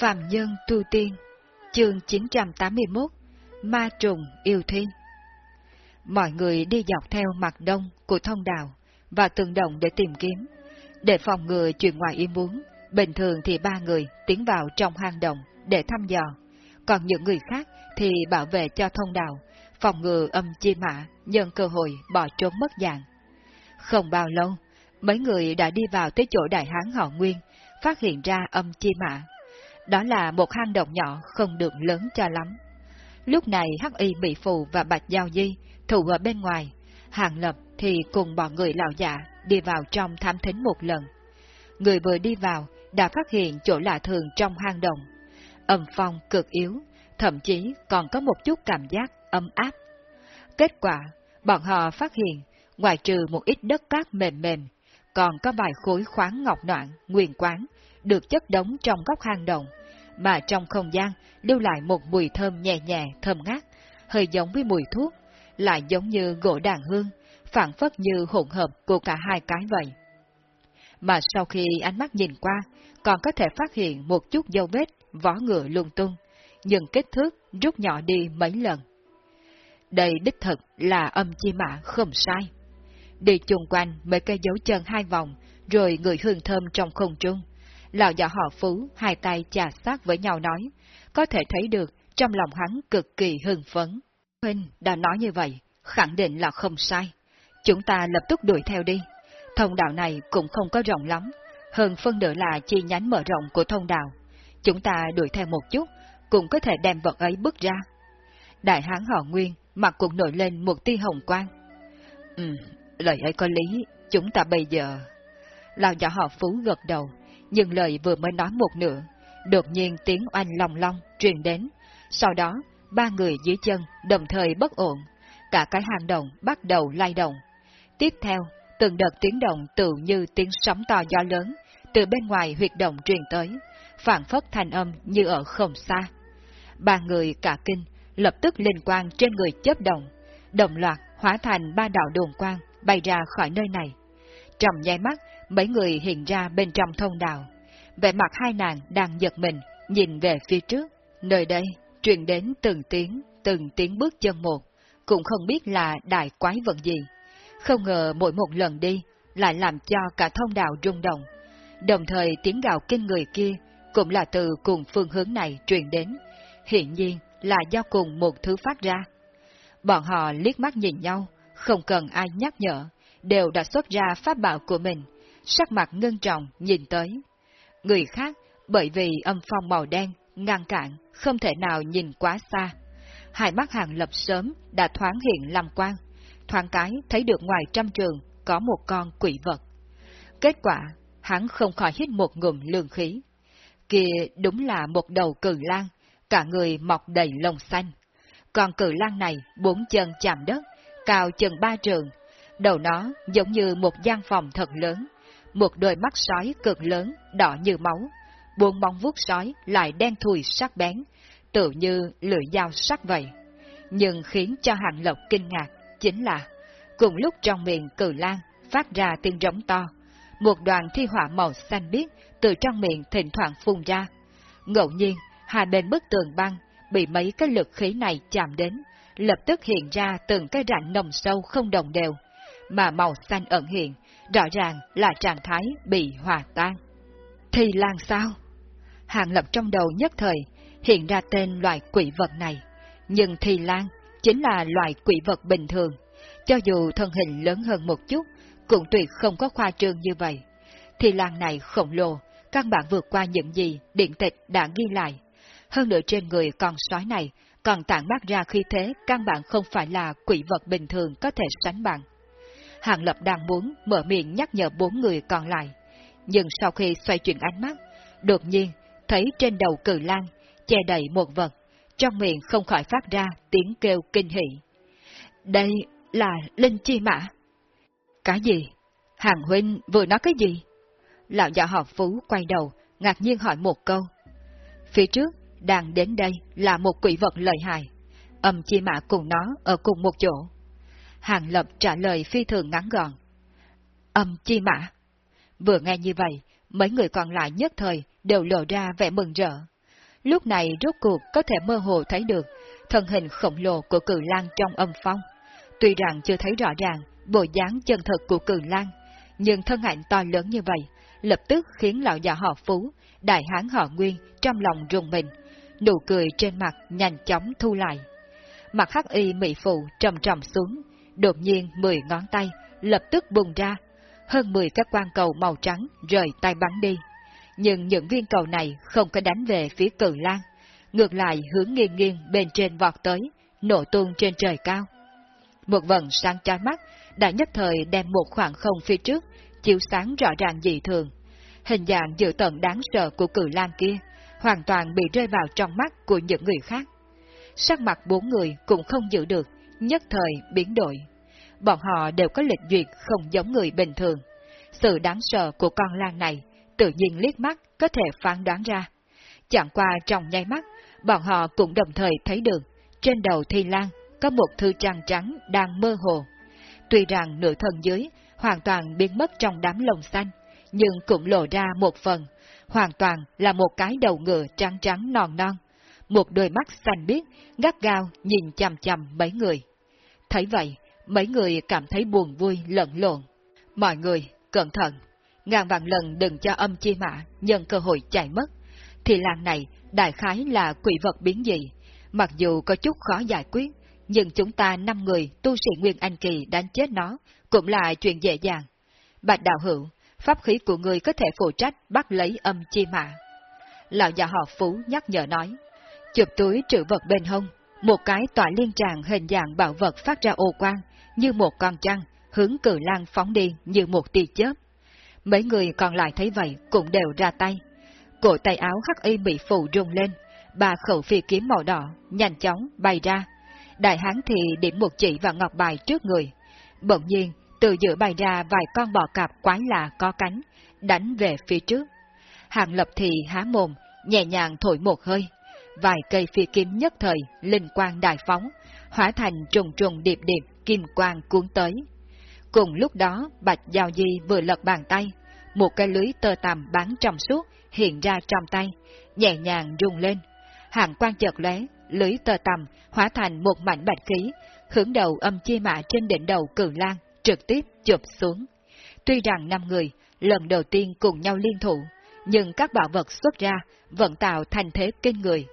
Phạm Nhân Tu Tiên, chương 981, Ma Trùng Yêu Thiên. Mọi người đi dọc theo mặt đông của thông đạo và từng động để tìm kiếm. Để phòng ngừa chuyện ngoài ý muốn, bình thường thì ba người tiến vào trong hang động để thăm dò, còn những người khác thì bảo vệ cho thông đạo, phòng ngừa âm chi mã, nhân cơ hội bỏ trốn mất dạng. Không bao lâu, mấy người đã đi vào tới chỗ đại hán họ Nguyên, phát hiện ra âm chi mã. Đó là một hang động nhỏ không được lớn cho lắm. Lúc này Hắc Y Mỹ Phù và Bạch Giao Di thủ ở bên ngoài, Hàng Lập thì cùng bọn người lão giả đi vào trong tham thính một lần. Người vừa đi vào đã phát hiện chỗ lạ thường trong hang động. Âm phong cực yếu, thậm chí còn có một chút cảm giác âm áp. Kết quả, bọn họ phát hiện, ngoài trừ một ít đất cát mềm mềm, còn có vài khối khoáng ngọc noạn, nguyên quán, được chất đống trong góc hang động, mà trong không gian lưu lại một mùi thơm nhẹ nhẹ, thơm ngát, hơi giống với mùi thuốc, lại giống như gỗ đàn hương, phản phất như hỗn hợp của cả hai cái vậy. Mà sau khi ánh mắt nhìn qua, còn có thể phát hiện một chút dấu vết vó ngựa lung tung, nhưng kích thước rút nhỏ đi mấy lần. Đây đích thực là âm chi mã không sai. Đi chung quanh mấy cây dấu chân hai vòng, rồi người hương thơm trong không trung. Lão già họ Phú hai tay chà sát với nhau nói, có thể thấy được trong lòng hắn cực kỳ hưng phấn. Huynh đã nói như vậy, khẳng định là không sai. Chúng ta lập tức đuổi theo đi. Thông đạo này cũng không có rộng lắm, hơn phân nửa là chi nhánh mở rộng của thông đạo. Chúng ta đuổi theo một chút, cũng có thể đem vật ấy bước ra. Đại hán họ Nguyên, mặt cũng nổi lên một tia hồng quang. Ừ, lời ấy có lý, chúng ta bây giờ... Lão già họ Phú gật đầu, nhưng lời vừa mới nói một nửa, đột nhiên tiếng oanh long long truyền đến. Sau đó, ba người dưới chân đồng thời bất ổn, cả cái hang động bắt đầu lay động. Tiếp theo, từng đợt tiếng động tự như tiếng sóng to gió lớn, từ bên ngoài huyệt động truyền tới, phản phất thành âm như ở không xa. Ba người cả kinh, lập tức linh quang trên người chớp động, đồng loạt hóa thành ba đạo đồn quang bay ra khỏi nơi này. Trong nháy mắt, mấy người hiện ra bên trong thông đạo. Vẻ mặt hai nàng đang giật mình, nhìn về phía trước. Nơi đây, truyền đến từng tiếng, từng tiếng bước chân một, cũng không biết là đại quái vận gì. Không ngờ mỗi một lần đi, lại làm cho cả thông đạo rung động. Đồng thời tiếng gào kinh người kia cũng là từ cùng phương hướng này truyền đến. Hiện nhiên là do cùng một thứ phát ra. Bọn họ liếc mắt nhìn nhau, không cần ai nhắc nhở, đều đã xuất ra pháp bảo của mình, sắc mặt ngưng trọng nhìn tới. Người khác, bởi vì âm phong màu đen, ngăn cản, không thể nào nhìn quá xa. Hai mắt hàng lập sớm đã thoáng hiện làm quang, thoáng cái thấy được ngoài trăm trường có một con quỷ vật. Kết quả, hắn không khỏi hít một ngụm lương khí. Kia đúng là một đầu cử lang, cả người mọc đầy lông xanh. Còn cử lang này bốn chân chạm đất, cao chừng ba trường, đầu nó giống như một gian phòng thật lớn, một đôi mắt sói cực lớn, đỏ như máu, buông móng vuốt sói lại đen thùi sắc bén, tự như lưỡi dao sắc vậy. Nhưng khiến cho Hàng Lộc kinh ngạc chính là, cùng lúc trong miệng cử lan phát ra tiếng rống to, một đoàn thi hỏa màu xanh biếc từ trong miệng thỉnh thoảng phun ra. Ngẫu nhiên, hai bên bức tường băng bị mấy cái lực khí này chạm đến, lập tức hiện ra từng cái rãnh nồng sâu không đồng đều, mà màu xanh ẩn hiện, rõ ràng là trạng thái bị hòa tan. Thì lan sao? Hàng lập trong đầu nhất thời, hiện ra tên loại quỷ vật này, nhưng thì lan chính là loại quỷ vật bình thường, cho dù thân hình lớn hơn một chút, cũng tuyệt không có khoa trương như vậy. Thì lan này khổng lồ, căn bản vượt qua những gì điện tịch đã ghi lại. Hơn nữa trên người con sói này còn tản mát ra khi thế căn bản không phải là quỷ vật bình thường có thể sánh bằng. Hàng Lập đang muốn mở miệng nhắc nhở bốn người còn lại, nhưng sau khi xoay chuyển ánh mắt, đột nhiên thấy trên đầu cử lan che đầy một vật, trong miệng không khỏi phát ra tiếng kêu kinh hỉ. Đây là Linh Chi Mã. Cái gì? Hàng Huynh vừa nói cái gì? Lão già họ Phú quay đầu, ngạc nhiên hỏi một câu. Phía trước, đang đến đây là một quỷ vật lợi hại. Âm Chi Mã cùng nó ở cùng một chỗ. Hàng Lập trả lời phi thường ngắn gọn. Âm Chi Mã. Vừa nghe như vậy, mấy người còn lại nhất thời đều lộ ra vẻ mừng rỡ. lúc này rốt cuộc có thể mơ hồ thấy được thân hình khổng lồ của cử lang trong âm phong. Tuy rằng chưa thấy rõ ràng bộ dáng chân thực của cử lang, nhưng thân ảnh to lớn như vậy, lập tức khiến lão già họ Phú, đại hán họ Nguyên trong lòng rùng mình, nụ cười trên mặt nhanh chóng thu lại. Mặt hắc y mị phụ trầm trầm xuống, đột nhiên mười ngón tay lập tức bùng ra, hơn mười các quan cầu màu trắng rời tay bắn đi. Nhưng những viên cầu này không có đánh về phía cử lan, ngược lại hướng nghiêng nghiêng bên trên vọt tới, nổ tung trên trời cao. Một vần sáng chói mắt đã nhất thời đem một khoảng không phía trước, chiếu sáng rõ ràng dị thường. Hình dạng dự tận đáng sợ của cử lan kia, hoàn toàn bị rơi vào trong mắt của những người khác. Sắc mặt bốn người cũng không giữ được, nhất thời biến đổi. Bọn họ đều có lịch duyệt không giống người bình thường. Sự đáng sợ của con lang này, tự nhiên liếc mắt có thể phán đoán ra. Chẳng qua trong nháy mắt, bọn họ cũng đồng thời thấy được, trên đầu thi lang có một thư trang trắng đang mơ hồ. Tuy rằng nửa thân dưới hoàn toàn biến mất trong đám lồng xanh, nhưng cũng lộ ra một phần, hoàn toàn là một cái đầu ngựa trắng trắng non non, một đôi mắt xanh biếc, gắt gao nhìn chằm chằm mấy người. Thấy vậy, mấy người cảm thấy buồn vui lẫn lộn. Mọi người, cẩn thận, ngàn vạn lần đừng cho âm chi mã nhân cơ hội chạy mất. Thì làng này đại khái là quỷ vật biến dị, mặc dù có chút khó giải quyết, nhưng chúng ta năm người tu sĩ Nguyên Anh Kỳ đánh chết nó cũng là chuyện dễ dàng. Bạch đạo hữu, pháp khí của người có thể phụ trách bắt lấy âm chi mã. Lão già họ Phú nhắc nhở nói, chụp túi trữ vật bên hông, một cái tỏa liên tràng hình dạng bảo vật phát ra ô quang, như một con trăng, hướng cử lang phóng đi như một tia chớp. Mấy người còn lại thấy vậy cũng đều ra tay. Cổ tay áo hắc y bị phụ rung lên, ba khẩu phi kiếm màu đỏ nhanh chóng bay ra. Đại hán thì điểm một chỉ vào ngọc bài trước người. Bỗng nhiên, từ giữa bay ra vài con bò cạp quái lạ có cánh, đánh về phía trước. Hàng lập thì há mồm, nhẹ nhàng thổi một hơi. Vài cây phi kiếm nhất thời, linh quang đại phóng, hóa thành trùng trùng điệp điệp, kim quang cuốn tới. Cùng lúc đó, Bạch Giao Di vừa lật bàn tay, một cái lưới tơ tằm bán trong suốt hiện ra trong tay, nhẹ nhàng rung lên. Hàng quang chợt lóe, lưới tơ tằm hóa thành một mảnh bạch khí, hướng đầu âm chi mã trên đỉnh đầu cử lang, trực tiếp chụp xuống. Tuy rằng năm người lần đầu tiên cùng nhau liên thủ, nhưng các bảo vật xuất ra vẫn tạo thành thế kinh người.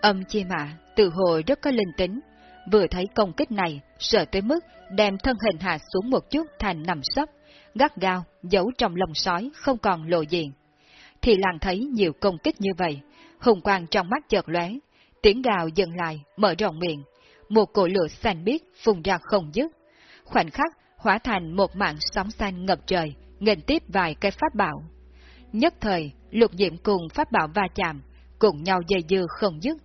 Âm chi mã từ hồi rất có linh tính, vừa thấy công kích này, sợ tới mức đem thân hình hạ xuống một chút thành nằm sấp, gắt gao, giấu trong lồng sói không còn lộ diện. Thì làng thấy nhiều công kích như vậy, hùng quang trong mắt chợt lóe, tiếng gào dừng lại, mở rộng miệng, một cổ lửa xanh biếc phun ra không dứt. Khoảnh khắc hóa thành một mạng sóng xanh ngập trời, nghênh tiếp vài cây pháp bảo. Nhất thời, lục diệm cùng pháp bảo va chạm, cùng nhau dây dưa không dứt.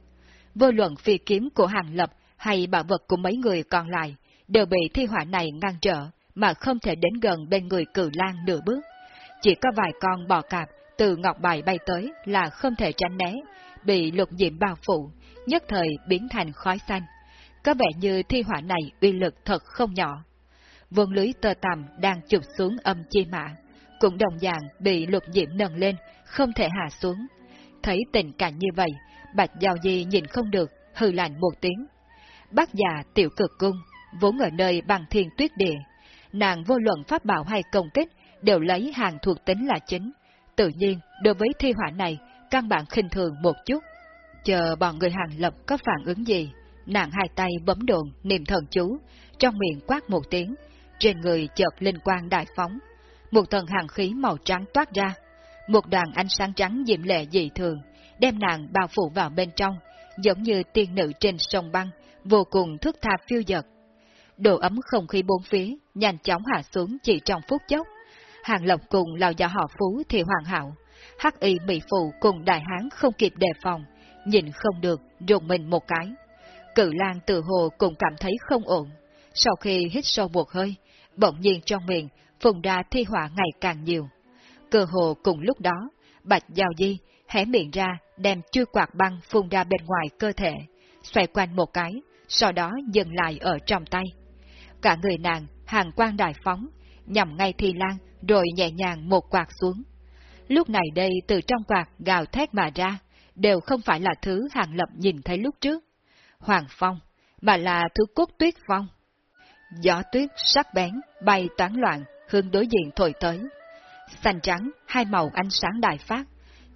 Vô luận phi kiếm của hàng lập hay bảo vật của mấy người còn lại, đều bị thi hỏa này ngăn trở, mà không thể đến gần bên người cử lang nửa bước. Chỉ có vài con bò cạp từ ngọc bài bay tới là không thể tránh né, bị lục diệm bao phủ, nhất thời biến thành khói xanh. Có vẻ như thi hỏa này uy lực thật không nhỏ. Vương lưới tơ tằm đang chụp xuống âm chi mã, cũng đồng dạng bị lục diệm nâng lên, không thể hạ xuống. Thấy tình cảnh như vậy, Bạch Giao Di nhìn không được, hư lạnh một tiếng. Bác già tiểu cực cung, vốn ở nơi bằng thiên tuyết địa, nàng vô luận pháp bảo hay công kích đều lấy hàng thuộc tính là chính. Tự nhiên, đối với thi hỏa này, căn bản khinh thường một chút. Chờ bọn người hàng lập có phản ứng gì, nàng hai tay bấm đồn, niệm thần chú, trong miệng quát một tiếng, trên người chợt linh quang đại phóng. Một tầng hàng khí màu trắng toát ra, một đoàn ánh sáng trắng diệm lệ dị thường, đem nàng bao phủ vào bên trong, giống như tiên nữ trên sông băng, vô cùng thức tha phiêu dật. Độ ấm không khí bốn phía, nhanh chóng hạ xuống chỉ trong phút chốc. Hàng Lộc cùng lão già họ Phú thì hoàn hảo. Hắc y mỹ phụ cùng đại hán không kịp đề phòng, nhìn không được, rùng mình một cái. Cự Lan tự hồ cũng cảm thấy không ổn. Sau khi hít sâu một hơi, bỗng nhiên trong miệng phùng ra thi họa ngày càng nhiều. Cơ hồ cùng lúc đó, Bạch Giao Di hé miệng ra đem chưa quạt băng phun ra bên ngoài cơ thể, xoay quanh một cái, sau đó dừng lại ở trong tay. Cả người nàng hàng quang đại phóng, nhằm ngay Thi Lan rồi nhẹ nhàng một quạt xuống. Lúc này đây từ trong quạt gào thét mà ra, đều không phải là thứ Hàng Lập nhìn thấy lúc trước. Hoàng Phong, mà là thứ cốt tuyết phong. Gió tuyết sắc bén, bay toán loạn, hướng đối diện thổi tới. Xanh trắng, hai màu ánh sáng đại phát,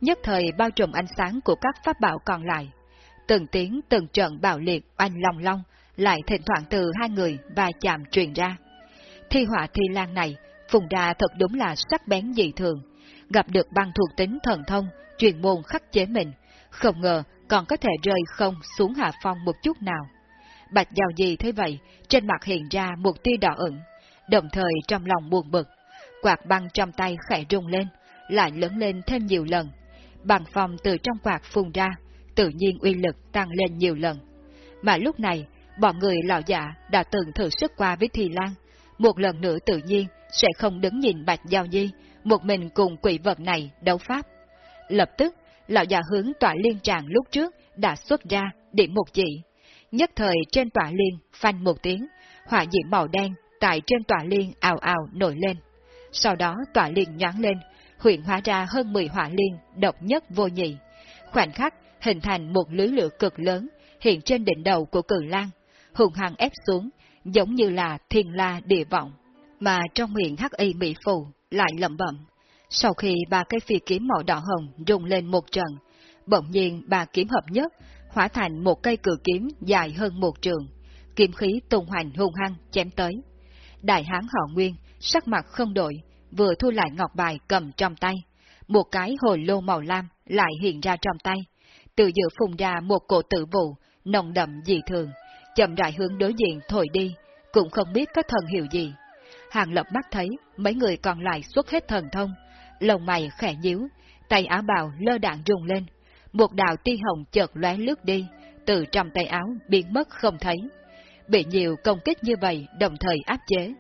nhất thời bao trùm ánh sáng của các pháp bảo còn lại. Từng tiếng từng trận bạo liệt oanh long long, lại thỉnh thoảng từ hai người và chạm truyền ra. Thi họa thi lan này, phùng đà thật đúng là sắc bén dị thường, gặp được băng thuộc tính thần thông, truyền môn khắc chế mình, không ngờ còn có thể rơi không xuống hạ phong một chút nào. Bạch Giao Di thấy vậy, trên mặt hiện ra một tia đỏ ửng, đồng thời trong lòng buồn bực. Quạt băng trong tay khẽ rung lên, lại lớn lên thêm nhiều lần. Bằng phòng từ trong quạt phun ra, tự nhiên uy lực tăng lên nhiều lần. Mà lúc này, bọn người lão giả dạ đã từng thử sức qua với Thì Lan, một lần nữa tự nhiên sẽ không đứng nhìn Bạch Giao nhi một mình cùng quỷ vật này đấu pháp. Lập tức, lão già dạ hướng tỏa liên tràng lúc trước đã xuất ra điểm một chỉ. Nhất thời trên tỏa liên phanh một tiếng, hỏa diễm màu đen tại trên tỏa liên ào ào nổi lên. Sau đó tỏa liên nhón lên, huyện hóa ra hơn 10 hỏa liên độc nhất vô nhị. Khoảnh khắc hình thành một lưới lửa cực lớn hiện trên đỉnh đầu của cử lang, hùng hăng ép xuống, giống như là thiên la địa vọng. Mà trong miệng hắc y mỹ phù lại lẩm bẩm. Sau khi ba cây phi kiếm màu đỏ hồng rung lên một trận, bỗng nhiên ba kiếm hợp nhất, hóa thành một cây cử kiếm dài hơn một trường, kiếm khí tung hoành hung hăng chém tới. Đại hán họ Nguyên, sắc mặt không đổi, vừa thu lại ngọc bài cầm trong tay. Một cái hồi lô màu lam lại hiện ra trong tay. Từ giữa phùng ra một cổ tử vụ, nồng đậm dị thường, chậm rãi hướng đối diện thổi đi, cũng không biết có thần hiệu gì. Hàng lập mắt thấy mấy người còn lại xuất hết thần thông, lồng mày khẽ nhíu, tay áo bào lơ đạn rung lên, một đạo ti hồng chợt lóe lướt đi, từ trong tay áo biến mất không thấy. Bị nhiều công kích như vậy đồng thời áp chế,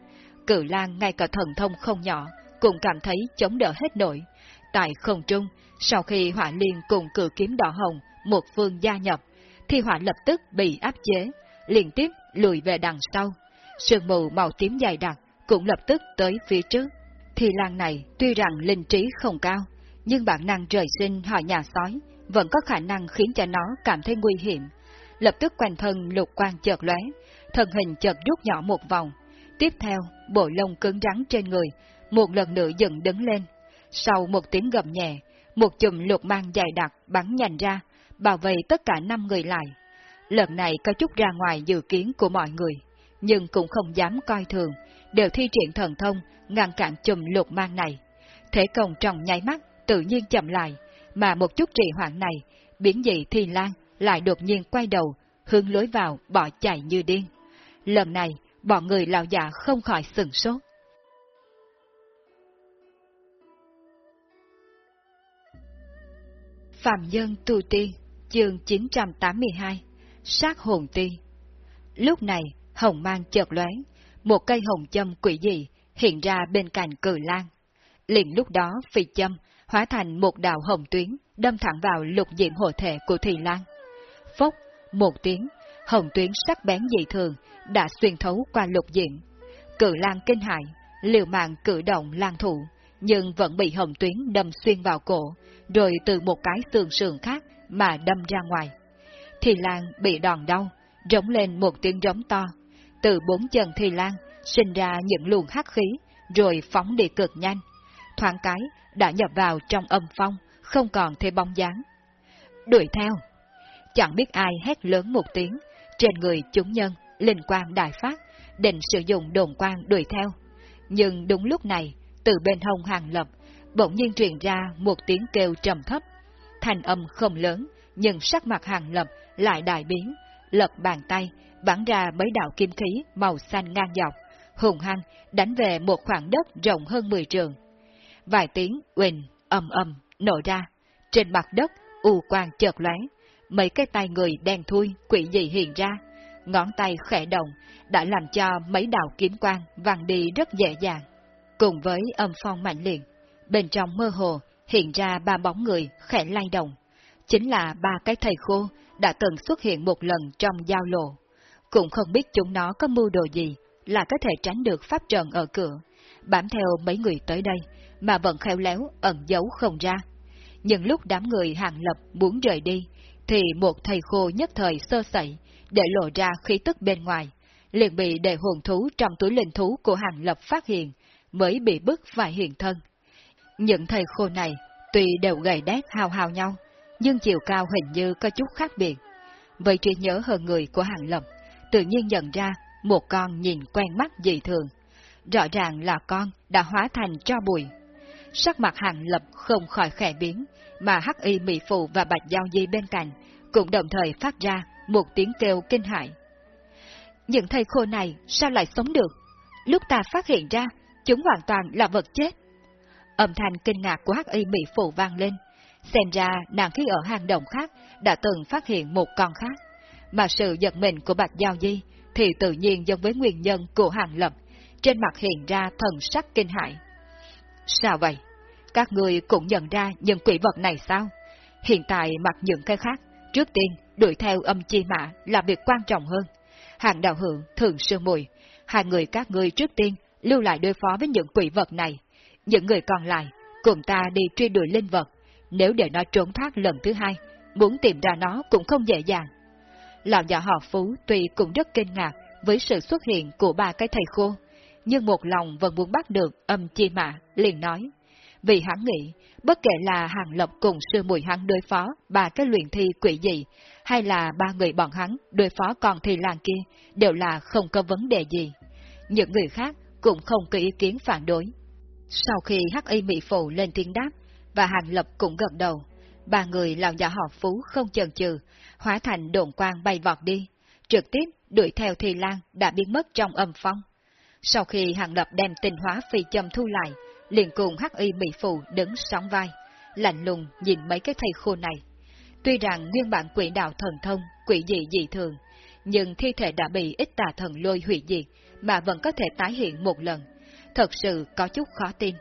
cử lang ngay cả thần thông không nhỏ, cũng cảm thấy chống đỡ hết nổi. Tại không trung, sau khi hỏa liên cùng cử kiếm đỏ hồng một phương gia nhập, thì hỏa lập tức bị áp chế, liên tiếp lùi về đằng sau. Sương mù màu tím dày đặc cũng lập tức tới phía trước. Thì làng này tuy rằng linh trí không cao, nhưng bản năng trời sinh họ nhà sói vẫn có khả năng khiến cho nó cảm thấy nguy hiểm. Lập tức quanh thân lục quang chợt lóe, thân hình chợt rút nhỏ một vòng. Tiếp theo, bộ lông cứng rắn trên người, một lần nữa dựng đứng lên. Sau một tiếng gầm nhẹ, một chùm lục mang dài đặc bắn nhanh ra, bảo vệ tất cả năm người lại. Lần này có chút ra ngoài dự kiến của mọi người, nhưng cũng không dám coi thường, đều thi triển thần thông, ngăn cản chùm lục mang này. Thế công trong nháy mắt, tự nhiên chậm lại, mà một chút trì hoãn này, biến dị thi lan lại đột nhiên quay đầu, hướng lối vào, bỏ chạy như điên. Lần này, bọn người lão già không khỏi sừng sốt. Phạm Nhân Tu Tiên, chương 982, Sát Hồn Ti Lúc này, hồng mang chợt lóe, một cây hồng châm quỷ dị hiện ra bên cạnh cử lan. Liền lúc đó phi châm hóa thành một đạo hồng tuyến đâm thẳng vào lục diệm hộ thể của thị Lan. Phốc, một tiếng, hồng tuyến sắc bén dị thường đã xuyên thấu qua lục diện, cự lan kinh hại, liều mạng cử động lan thủ, nhưng vẫn bị hồng tuyến đâm xuyên vào cổ, rồi từ một cái xương sườn khác mà đâm ra ngoài. Thì Lan bị đòn đau, rống lên một tiếng rống to. Từ bốn chân Thì Lan sinh ra những luồng hắc khí, rồi phóng đi cực nhanh. Thoáng cái đã nhập vào trong âm phong, không còn thấy bóng dáng. Đuổi theo! Chẳng biết ai hét lớn một tiếng, trên người chúng nhân, linh quang đại phát, định sử dụng đồn quang đuổi theo. Nhưng đúng lúc này, từ bên hông hàng lập, bỗng nhiên truyền ra một tiếng kêu trầm thấp. Thành âm không lớn, nhưng sắc mặt hàng lập lại đại biến, lật bàn tay, bắn ra mấy đạo kim khí màu xanh ngang dọc, hùng hăng đánh về một khoảng đất rộng hơn 10 trường. Vài tiếng uỳnh, ầm ầm, nổ ra, trên mặt đất, u quang chợt lóe, mấy cái tay người đen thui, quỷ dị hiện ra, ngón tay khẽ động, đã làm cho mấy đạo kiếm quang vàng đi rất dễ dàng. Cùng với âm phong mạnh liệt, bên trong mơ hồ hiện ra ba bóng người khẽ lay động, chính là ba cái thầy khô đã từng xuất hiện một lần trong giao lộ. Cũng không biết chúng nó có mưu đồ gì là có thể tránh được pháp trận ở cửa, bám theo mấy người tới đây, mà vẫn khéo léo ẩn giấu không ra. nhưng lúc đám người hàng lập muốn rời đi, thì một thầy khô nhất thời sơ sẩy, để lộ ra khí tức bên ngoài, liền bị đệ hồn thú trong túi linh thú của hàng lập phát hiện, mới bị bức phải hiện thân. Những thầy khô này, tuy đều gầy đét hào hào nhau, nhưng chiều cao hình như có chút khác biệt. Với trí nhớ hơn người của hàng lập, tự nhiên nhận ra một con nhìn quen mắt dị thường. Rõ ràng là con đã hóa thành cho bụi. Sắc mặt hàng lập không khỏi khẽ biến, mà hắc y mỹ phụ và bạch giao di bên cạnh cũng đồng thời phát ra một tiếng kêu kinh hãi. Những thầy khô này sao lại sống được? Lúc ta phát hiện ra, chúng hoàn toàn là vật chết. Âm thanh kinh ngạc của hắc y mỹ phụ vang lên. Xem ra nàng khi ở hang động khác đã từng phát hiện một con khác. Mà sự giật mình của Bạch Giao Di thì tự nhiên giống với nguyên nhân của hàng lập, trên mặt hiện ra thần sắc kinh hãi. Sao vậy? Các người cũng nhận ra những quỷ vật này sao? Hiện tại mặc những cái khác, trước tiên đuổi theo âm chi mã là việc quan trọng hơn. Hàng đạo hưởng, thường sương mùi, hai người các người trước tiên lưu lại đối phó với những quỷ vật này. Những người còn lại, cùng ta đi truy đuổi linh vật, nếu để nó trốn thoát lần thứ hai, muốn tìm ra nó cũng không dễ dàng. Lão già họ Phú tuy cũng rất kinh ngạc với sự xuất hiện của ba cái thầy khô, nhưng một lòng vẫn muốn bắt được âm chi mã, liền nói. Vì hắn nghĩ, bất kể là hàng lập cùng sư mùi hắn đối phó ba cái luyện thi quỷ gì, hay là ba người bọn hắn đối phó con thi làng kia, đều là không có vấn đề gì. Những người khác cũng không có ý kiến phản đối. Sau khi hắc y mỹ phụ lên tiếng đáp, và hàng lập cũng gật đầu, ba người lão già họ phú không chần chừ, hóa thành đồn quang bay vọt đi, trực tiếp đuổi theo thi lan đã biến mất trong âm phong. Sau khi hàng lập đem tình hóa phi châm thu lại, liền cùng hắc y mỹ phụ đứng sóng vai, lạnh lùng nhìn mấy cái thầy khô này. Tuy rằng nguyên bản quỷ đạo thần thông, quỷ dị dị thường, nhưng thi thể đã bị ít tà thần lôi hủy diệt, mà vẫn có thể tái hiện một lần. Thật sự có chút khó tin.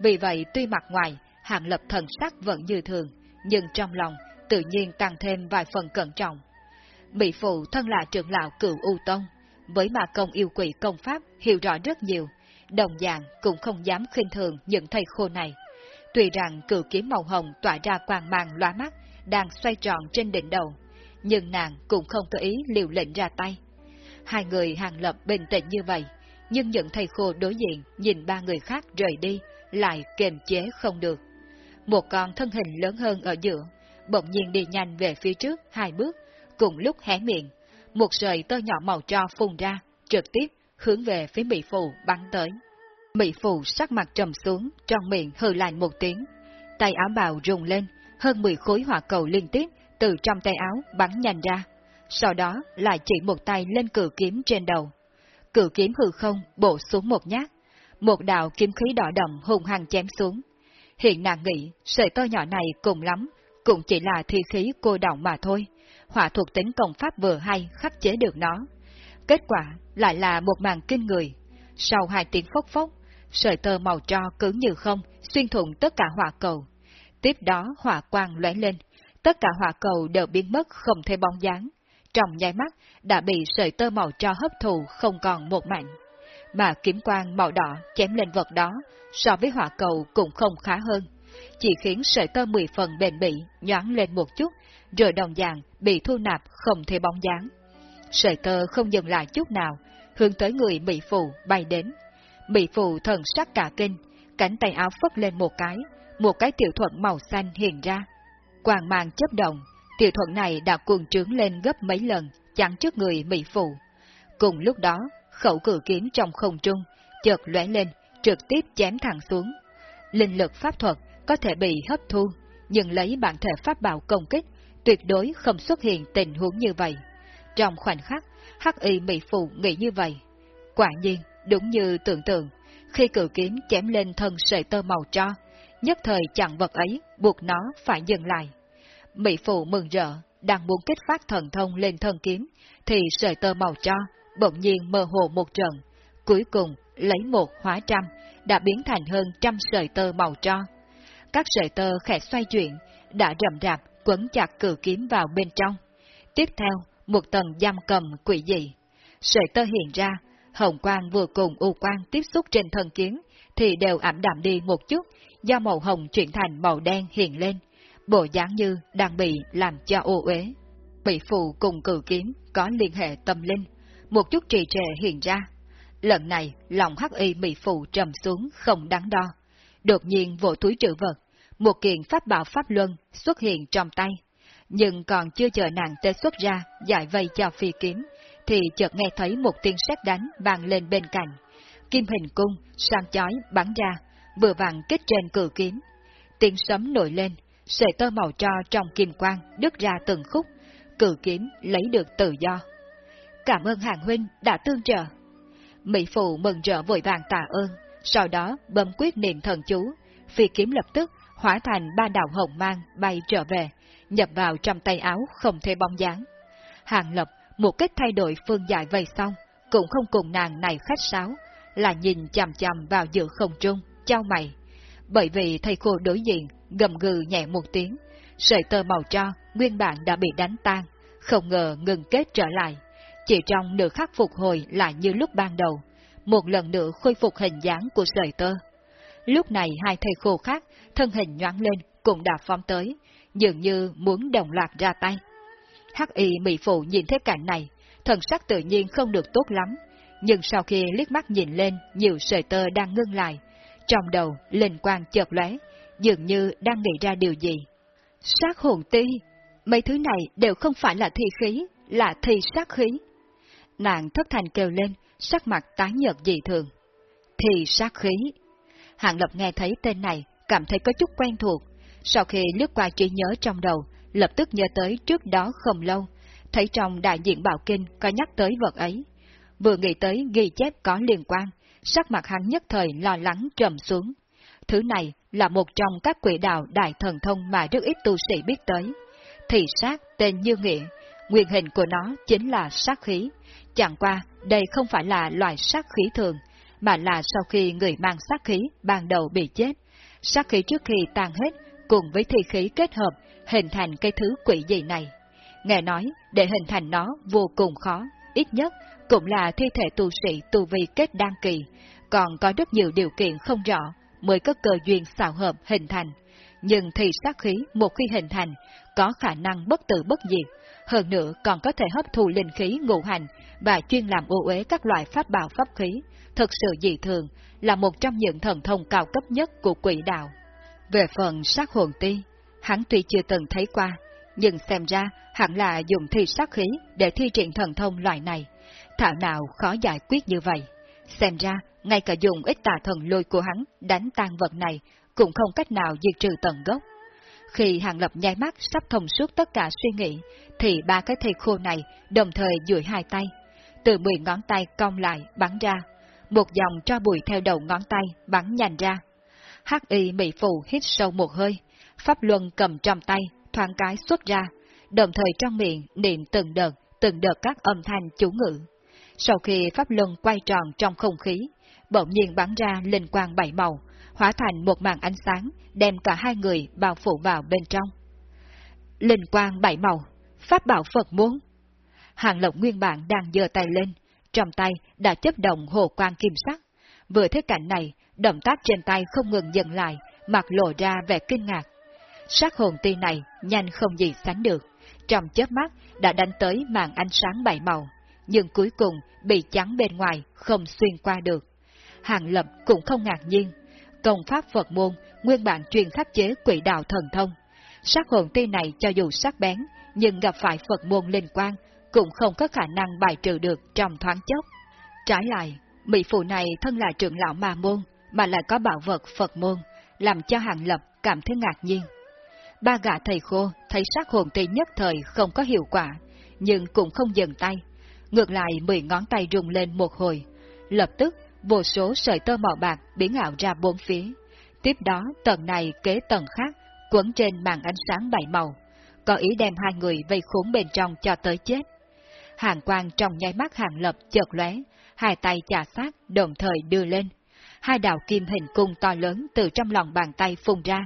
Vì vậy tuy mặt ngoài, hạng lập thần sắc vẫn như thường, nhưng trong lòng tự nhiên tăng thêm vài phần cẩn trọng. Mỹ Phụ thân là trưởng lão cựu U Tông, với mà công yêu quỷ công pháp hiểu rõ rất nhiều, đồng dạng cũng không dám khinh thường những thầy khô này. Tuy rằng cử kiếm màu hồng tỏa ra quang mang loa mắt, đang xoay tròn trên đỉnh đầu, nhưng nàng cũng không tự ý liều lệnh ra tay. Hai người hàng lập bình tĩnh như vậy, nhưng những thầy khô đối diện nhìn ba người khác rời đi, lại kiềm chế không được. Một con thân hình lớn hơn ở giữa, bỗng nhiên đi nhanh về phía trước hai bước, cùng lúc hé miệng. Một sợi tơ nhỏ màu tro phun ra, trực tiếp hướng về phía Mỹ Phụ bắn tới. Mỹ Phụ sắc mặt trầm xuống, trong miệng hừ lạnh một tiếng. Tay áo bào rung lên, hơn 10 khối hỏa cầu liên tiếp từ trong tay áo bắn nhanh ra. Sau đó lại chỉ một tay lên cử kiếm trên đầu. Cử kiếm hư không bổ xuống một nhát. Một đạo kiếm khí đỏ đậm hùng hăng chém xuống. Hiện nàng nghĩ sợi tơ nhỏ này cùng lắm, cũng chỉ là thi khí cô động mà thôi. Hỏa thuộc tính công pháp vừa hay khắc chế được nó. Kết quả lại là một màn kinh người. Sau hai tiếng phốc phốc, sợi tơ màu tro cứng như không, xuyên thủng tất cả hỏa cầu. Tiếp đó hỏa quang lóe lên, tất cả hỏa cầu đều biến mất không thấy bóng dáng. Trong nháy mắt đã bị sợi tơ màu tro hấp thụ không còn một mảnh. Mà kiếm quang màu đỏ chém lên vật đó, so với hỏa cầu cũng không khá hơn. Chỉ khiến sợi tơ mười phần bền bỉ, nhoáng lên một chút, rồi đồng dạng bị thu nạp không thấy bóng dáng. Sợi tơ không dừng lại chút nào, hướng tới người Mỹ Phụ bay đến. Mỹ Phụ thần sắc cả kinh, cánh tay áo phất lên một cái, một cái tiểu thuận màu xanh hiện ra. Quàng mang chấp động, tiểu thuận này đã cuồng trướng lên gấp mấy lần, chắn trước người Mỹ Phụ. Cùng lúc đó, khẩu cử kiếm trong không trung, chợt lóe lên, trực tiếp chém thẳng xuống. Linh lực pháp thuật có thể bị hấp thu, nhưng lấy bản thể pháp bảo công kích, tuyệt đối không xuất hiện tình huống như vậy. Trong khoảnh khắc, hắc y mỹ phụ nghĩ như vậy. Quả nhiên, đúng như tưởng tượng, khi cử kiếm chém lên thân sợi tơ màu cho, nhất thời chặn vật ấy, buộc nó phải dừng lại. Mỹ phụ mừng rỡ, đang muốn kích phát thần thông lên thân kiếm, thì sợi tơ màu cho bỗng nhiên mơ hồ một trận, cuối cùng lấy một hóa trăm, đã biến thành hơn trăm sợi tơ màu cho. Các sợi tơ khẽ xoay chuyển, đã rậm rạp quấn chặt cử kiếm vào bên trong. Tiếp theo, một tầng giam cầm quỷ dị. Sợi tơ hiện ra, hồng quang vừa cùng u quang tiếp xúc trên thân kiếm, thì đều ảm đạm đi một chút, do màu hồng chuyển thành màu đen hiện lên, bộ dáng như đang bị làm cho ô uế. Bị phù cùng cử kiếm có liên hệ tâm linh, một chút trì trệ hiện ra. Lần này, lòng hắc y bị phù trầm xuống không đáng đo. Đột nhiên vỗ túi trữ vật, một kiện pháp bảo pháp luân xuất hiện trong tay. Nhưng còn chưa chờ nàng tê xuất ra, giải vây cho phi kiếm, thì chợt nghe thấy một tiếng sét đánh vang lên bên cạnh. Kim hình cung, sang chói, bắn ra, vừa vặn kích trên cử kiếm. Tiếng sấm nổi lên, sợi tơ màu tro trong kim quang đứt ra từng khúc, cử kiếm lấy được tự do. Cảm ơn hàng huynh đã tương trợ. Mỹ phụ mừng rỡ vội vàng tạ ơn, sau đó bấm quyết niệm thần chú, phi kiếm lập tức hóa thành ba đạo hồng mang bay trở về, nhập vào trong tay áo không thể bóng dáng. Hàng lập một cách thay đổi phương giải vây xong, cũng không cùng nàng này khách sáo, là nhìn chằm chằm vào giữa không trung, trao mày. Bởi vì thầy cô đối diện, gầm gừ nhẹ một tiếng, sợi tơ màu cho nguyên bản đã bị đánh tan, không ngờ ngừng kết trở lại. Chỉ trong nửa khắc phục hồi lại như lúc ban đầu, một lần nữa khôi phục hình dáng của sợi tơ. Lúc này hai thầy khô khác, thân hình nhoáng lên, cũng đã phóng tới, dường như muốn đồng loạt ra tay. Hắc y mỹ phụ nhìn thấy cảnh này, thần sắc tự nhiên không được tốt lắm, nhưng sau khi liếc mắt nhìn lên nhiều sợi tơ đang ngưng lại, trong đầu linh quang chợt lóe, dường như đang nghĩ ra điều gì. Sát hồn ti, mấy thứ này đều không phải là thi khí, là thi sát khí. Nàng thất thành kêu lên, sắc mặt tái nhợt dị thường. Thi sát khí. Hạng Lập nghe thấy tên này, cảm thấy có chút quen thuộc. Sau khi lướt qua trí nhớ trong đầu, lập tức nhớ tới trước đó không lâu, thấy trong đại diện Bảo Kinh có nhắc tới vật ấy. Vừa nghĩ tới ghi chép có liên quan, sắc mặt hắn nhất thời lo lắng trầm xuống. Thứ này là một trong các quỷ đạo đại thần thông mà rất ít tu sĩ biết tới. thị sát tên Như Nghĩa, nguyên hình của nó chính là sát khí. Chẳng qua, đây không phải là loại sát khí thường, mà là sau khi người mang sát khí ban đầu bị chết. Sát khí trước khi tan hết, cùng với thi khí kết hợp, hình thành cái thứ quỷ dị này. Nghe nói, để hình thành nó vô cùng khó, ít nhất cũng là thi thể tu sĩ tu vi kết đan kỳ, còn có rất nhiều điều kiện không rõ mới có cơ duyên xào hợp hình thành. Nhưng thì sát khí một khi hình thành, có khả năng bất tử bất diệt, hơn nữa còn có thể hấp thu linh khí ngũ hành và chuyên làm ô uế các loại pháp bảo pháp khí, thực sự dị thường, là một trong những thần thông cao cấp nhất của quỷ đạo. Về phần sát hồn ti, hắn tuy chưa từng thấy qua, nhưng xem ra hẳn là dùng thi sát khí để thi triển thần thông loại này, thảo nào khó giải quyết như vậy. Xem ra, ngay cả dùng ít tà thần lôi của hắn đánh tan vật này cũng không cách nào diệt trừ tận gốc. Khi Hàng Lập nhai mắt sắp thông suốt tất cả suy nghĩ, thì ba cái thây khô này đồng thời duỗi hai tay. Từ mười ngón tay cong lại, bắn ra. Một dòng cho bụi theo đầu ngón tay, bắn nhanh ra. Hắc y mỹ phụ hít sâu một hơi, pháp luân cầm trong tay, thoáng cái xuất ra, đồng thời trong miệng niệm từng đợt, từng đợt các âm thanh chú ngữ. Sau khi pháp luân quay tròn trong không khí, bỗng nhiên bắn ra linh quang bảy màu, hóa thành một màn ánh sáng, đem cả hai người bao phủ vào bên trong. Linh quang bảy màu, pháp bảo Phật muốn. Hàng lộc nguyên bản đang giơ tay lên, trong tay đã chấp động hồ quang kim sắc. Vừa thấy cảnh này, động tác trên tay không ngừng dừng lại, mặt lộ ra vẻ kinh ngạc. Sát hồn ti này nhanh không gì sánh được, trong chớp mắt đã đánh tới màn ánh sáng bảy màu, nhưng cuối cùng bị chắn bên ngoài không xuyên qua được. Hàng Lập cũng không ngạc nhiên, công pháp Phật môn nguyên bản truyền khắc chế quỷ đạo thần thông. Sát hồn ti này cho dù sắc bén, nhưng gặp phải Phật môn liên quan, cũng không có khả năng bài trừ được trong thoáng chốc. Trái lại, Mỹ phụ này thân là trưởng lão ma môn, mà lại có bảo vật Phật môn, làm cho Hàng Lập cảm thấy ngạc nhiên. Ba gã thầy khô thấy sát hồn tây nhất thời không có hiệu quả, nhưng cũng không dừng tay. Ngược lại mười ngón tay rung lên một hồi, lập tức vô số sợi tơ màu bạc biến ảo ra bốn phía. Tiếp đó tầng này kế tầng khác, quấn trên màn ánh sáng bảy màu, có ý đem hai người vây khốn bên trong cho tới chết. Hàng quang trong nháy mắt hàng lập chợt lóe, hai tay chà sát đồng thời đưa lên. Hai đạo kim hình cung to lớn từ trong lòng bàn tay phun ra,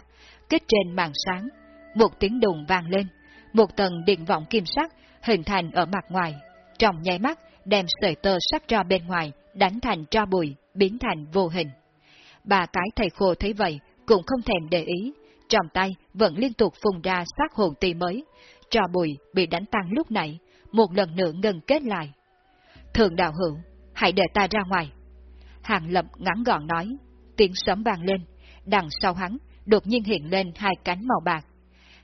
kết trên màn sáng. Một tiếng đùng vang lên, một tầng điện vọng kim sắc hình thành ở mặt ngoài. Trong nháy mắt đem sợi tơ sắc ra bên ngoài đánh thành tro bụi, biến thành vô hình. bà cái thầy khô thấy vậy, cũng không thèm để ý, trong tay vẫn liên tục phun ra sát hồn tì mới, trò bụi bị đánh tan lúc nãy, một lần nữa ngừng kết lại. Thường đạo hữu, hãy để ta ra ngoài. Hàng lập ngắn gọn nói, tiếng sấm vang lên, đằng sau hắn đột nhiên hiện lên hai cánh màu bạc.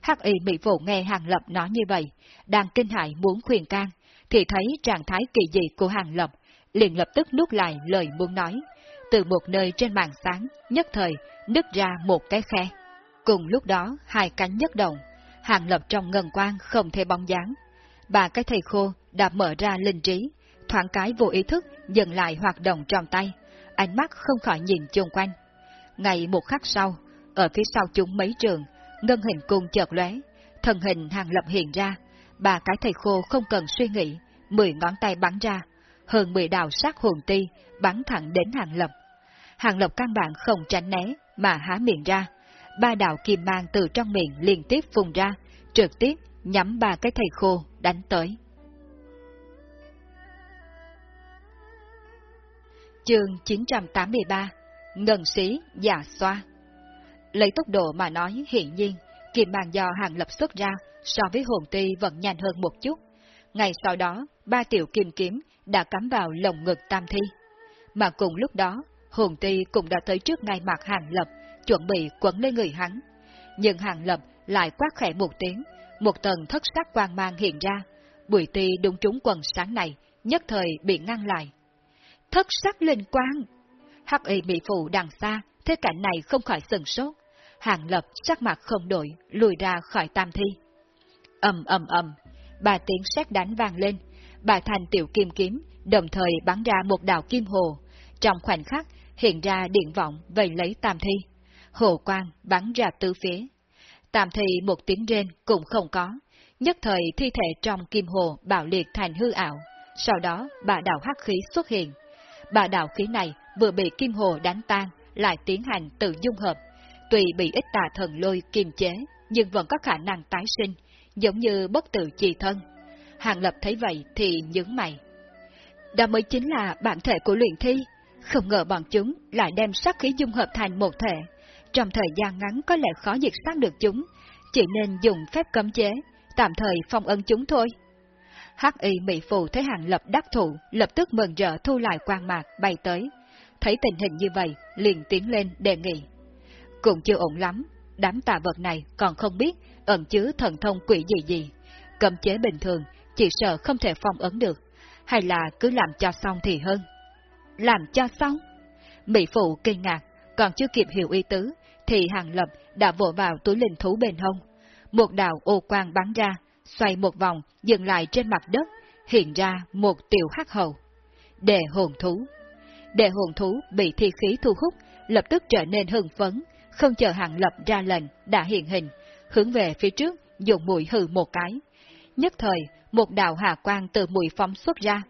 Hắc y mỹ phụ nghe Hàng Lập nói như vậy, đang kinh hại muốn khuyên can, thì thấy trạng thái kỳ dị của Hàng Lập, liền lập tức nuốt lại lời muốn nói. Từ một nơi trên màn sáng, nhất thời, nứt ra một cái khe. Cùng lúc đó, hai cánh nhất động, Hàng Lập trong ngân quang không thể bóng dáng. Ba cái thầy khô đã mở ra linh trí, thoáng cái vô ý thức dừng lại hoạt động trong tay, ánh mắt không khỏi nhìn chung quanh. Ngày một khắc sau, ở phía sau chúng mấy trường, ngân hình cung chợt lóe, thần hình hàng lập hiện ra, ba cái thầy khô không cần suy nghĩ, mười ngón tay bắn ra, hơn mười đạo sát hồn ti bắn thẳng đến hàng lập. Hàng lập căn bản không tránh né, mà há miệng ra, ba đạo kim mang từ trong miệng liên tiếp phun ra, trực tiếp nhắm ba cái thầy khô đánh tới. Chương 983 Ngân sĩ giả xoa Lấy tốc độ mà nói hiện nhiên, kim mang do hàng lập xuất ra so với hồn ti vẫn nhanh hơn một chút. Ngày sau đó, ba tiểu kim kiếm đã cắm vào lồng ngực tam thi. Mà cùng lúc đó, hồn ti cũng đã tới trước ngay mặt hàng lập, chuẩn bị quấn lên người hắn. Nhưng hàng lập lại quát khẽ một tiếng, một tầng thất sắc quang mang hiện ra. Bụi ti đúng trúng quần sáng này, nhất thời bị ngăn lại. Thất sắc linh quang! Hắc y mỹ phụ đằng xa, thế cảnh này không khỏi sừng sốt. Hàng lập sắc mặt không đổi, lùi ra khỏi tam thi. ầm ầm ầm, ba tiếng sét đánh vang lên, bà thành tiểu kim kiếm, đồng thời bắn ra một đạo kim hồ. Trong khoảnh khắc, hiện ra điện vọng vây lấy tam thi. Hồ quang bắn ra tứ phía. Tam thi một tiếng rên cũng không có, nhất thời thi thể trong kim hồ bạo liệt thành hư ảo. Sau đó, bà đạo hắc khí xuất hiện. Bà đạo khí này vừa bị kim hồ đánh tan, lại tiến hành tự dung hợp. Tuy bị ít tà thần lôi kiềm chế, nhưng vẫn có khả năng tái sinh, giống như bất tử trì thân. Hàng Lập thấy vậy thì nhướng mày. Đó mới chính là bản thể của luyện thi, không ngờ bọn chúng lại đem sát khí dung hợp thành một thể. Trong thời gian ngắn có lẽ khó diệt sát được chúng, chỉ nên dùng phép cấm chế, tạm thời phong ấn chúng thôi. Hắc y mỹ phù thấy hàng lập đắc thủ, lập tức mừng rỡ thu lại quang mạc bay tới. Thấy tình hình như vậy, liền tiến lên đề nghị. Cũng chưa ổn lắm, đám tà vật này còn không biết ẩn chứa thần thông quỷ gì gì. Cấm chế bình thường, chỉ sợ không thể phong ấn được, hay là cứ làm cho xong thì hơn. Làm cho xong? Mỹ phụ kinh ngạc, còn chưa kịp hiểu ý tứ, thì hàng lập đã vỗ vào túi linh thú bên hông. Một đạo ô quang bắn ra, xoay một vòng, dừng lại trên mặt đất, hiện ra một tiểu hắc hầu. Đề hồn thú. Đề hồn thú bị thi khí thu hút, lập tức trở nên hưng phấn, không chờ hạng lập ra lệnh, đã hiện hình, hướng về phía trước, dùng mũi hừ một cái. Nhất thời, một đạo hạ quang từ mũi phóng xuất ra.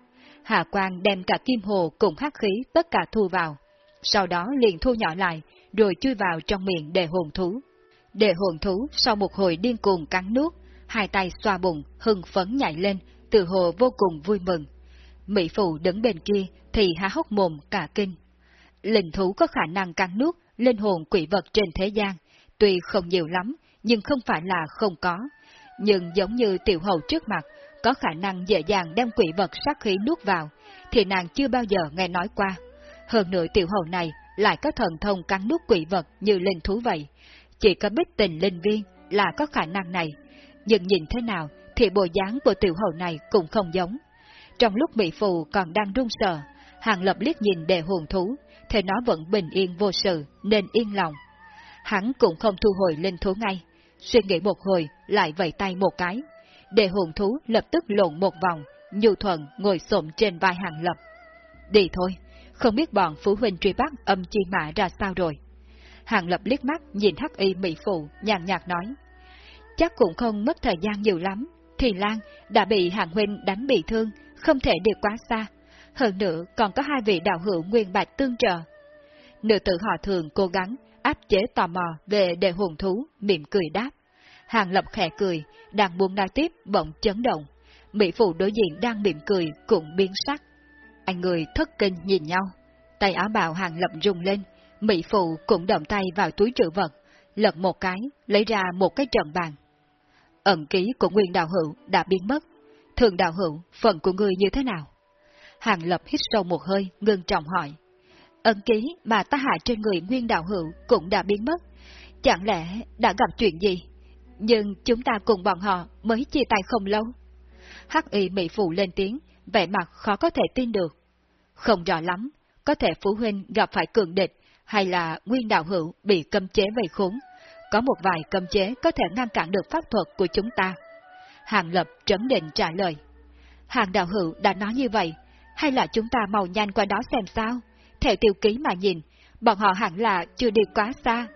Hạ quang đem cả kim hồ cùng hắc khí tất cả thu vào. Sau đó liền thu nhỏ lại, rồi chui vào trong miệng đề hồn thú. Đề hồn thú sau một hồi điên cuồng cắn nuốt, hai tay xoa bụng, hưng phấn nhảy lên, tự hồ vô cùng vui mừng. Mỹ Phụ đứng bên kia thì há hốc mồm cả kinh. Linh thú có khả năng cắn nuốt linh hồn quỷ vật trên thế gian, tuy không nhiều lắm, nhưng không phải là không có. Nhưng giống như tiểu hầu trước mặt, có khả năng dễ dàng đem quỷ vật sát khí nuốt vào, thì nàng chưa bao giờ nghe nói qua. Hơn nữa tiểu hầu này lại có thần thông cắn nuốt quỷ vật như linh thú vậy. Chỉ có bích tình linh viên là có khả năng này, nhưng nhìn thế nào thì bộ dáng của tiểu hầu này cũng không giống. Trong lúc Mỹ Phù còn đang run sợ, Hàng Lập liếc nhìn đề hồn thú, thì nó vẫn bình yên vô sự, nên yên lòng. Hắn cũng không thu hồi linh thú ngay, suy nghĩ một hồi lại vẫy tay một cái. Đề hồn thú lập tức lộn một vòng, nhu thuận ngồi xổm trên vai Hàng Lập. Đi thôi, không biết bọn phụ Huynh truy bắt âm chi mã ra sao rồi. Hàng Lập liếc mắt nhìn hắc y mỹ phụ, nhàn nhạt nói chắc cũng không mất thời gian nhiều lắm. Thì Lan đã bị Hàng Huynh đánh bị thương, không thể đi quá xa. Hơn nữa còn có hai vị đạo hữu nguyên bạch tương trợ. Nữ tử họ thường cố gắng áp chế tò mò về đề hồn thú, mỉm cười đáp. Hàng Lập khẽ cười, đang buông nói tiếp bỗng chấn động. Mỹ phụ đối diện đang mỉm cười cũng biến sắc. Anh người thất kinh nhìn nhau. Tay áo bào Hàng Lập rung lên, Mỹ phụ cũng động tay vào túi trữ vật, lật một cái, lấy ra một cái trận bàn. Ẩn ký của Nguyên Đạo Hữu đã biến mất. Thường Đạo Hữu, phần của ngươi như thế nào? Hàng Lập hít sâu một hơi, ngưng trọng hỏi. Ẩn ký mà ta hạ trên người Nguyên Đạo Hữu cũng đã biến mất. Chẳng lẽ đã gặp chuyện gì? Nhưng chúng ta cùng bọn họ mới chia tay không lâu. Hắc y Mỹ Phụ lên tiếng, vẻ mặt khó có thể tin được. Không rõ lắm, có thể phụ Huynh gặp phải cường địch, hay là Nguyên Đạo Hữu bị cấm chế vây khốn. Có một vài cấm chế có thể ngăn cản được pháp thuật của chúng ta. Hàng Lập trấn định trả lời. Hàng Đạo Hữu đã nói như vậy, hay là chúng ta mau nhanh qua đó xem sao? Theo tiêu ký mà nhìn, bọn họ hẳn là chưa đi quá xa.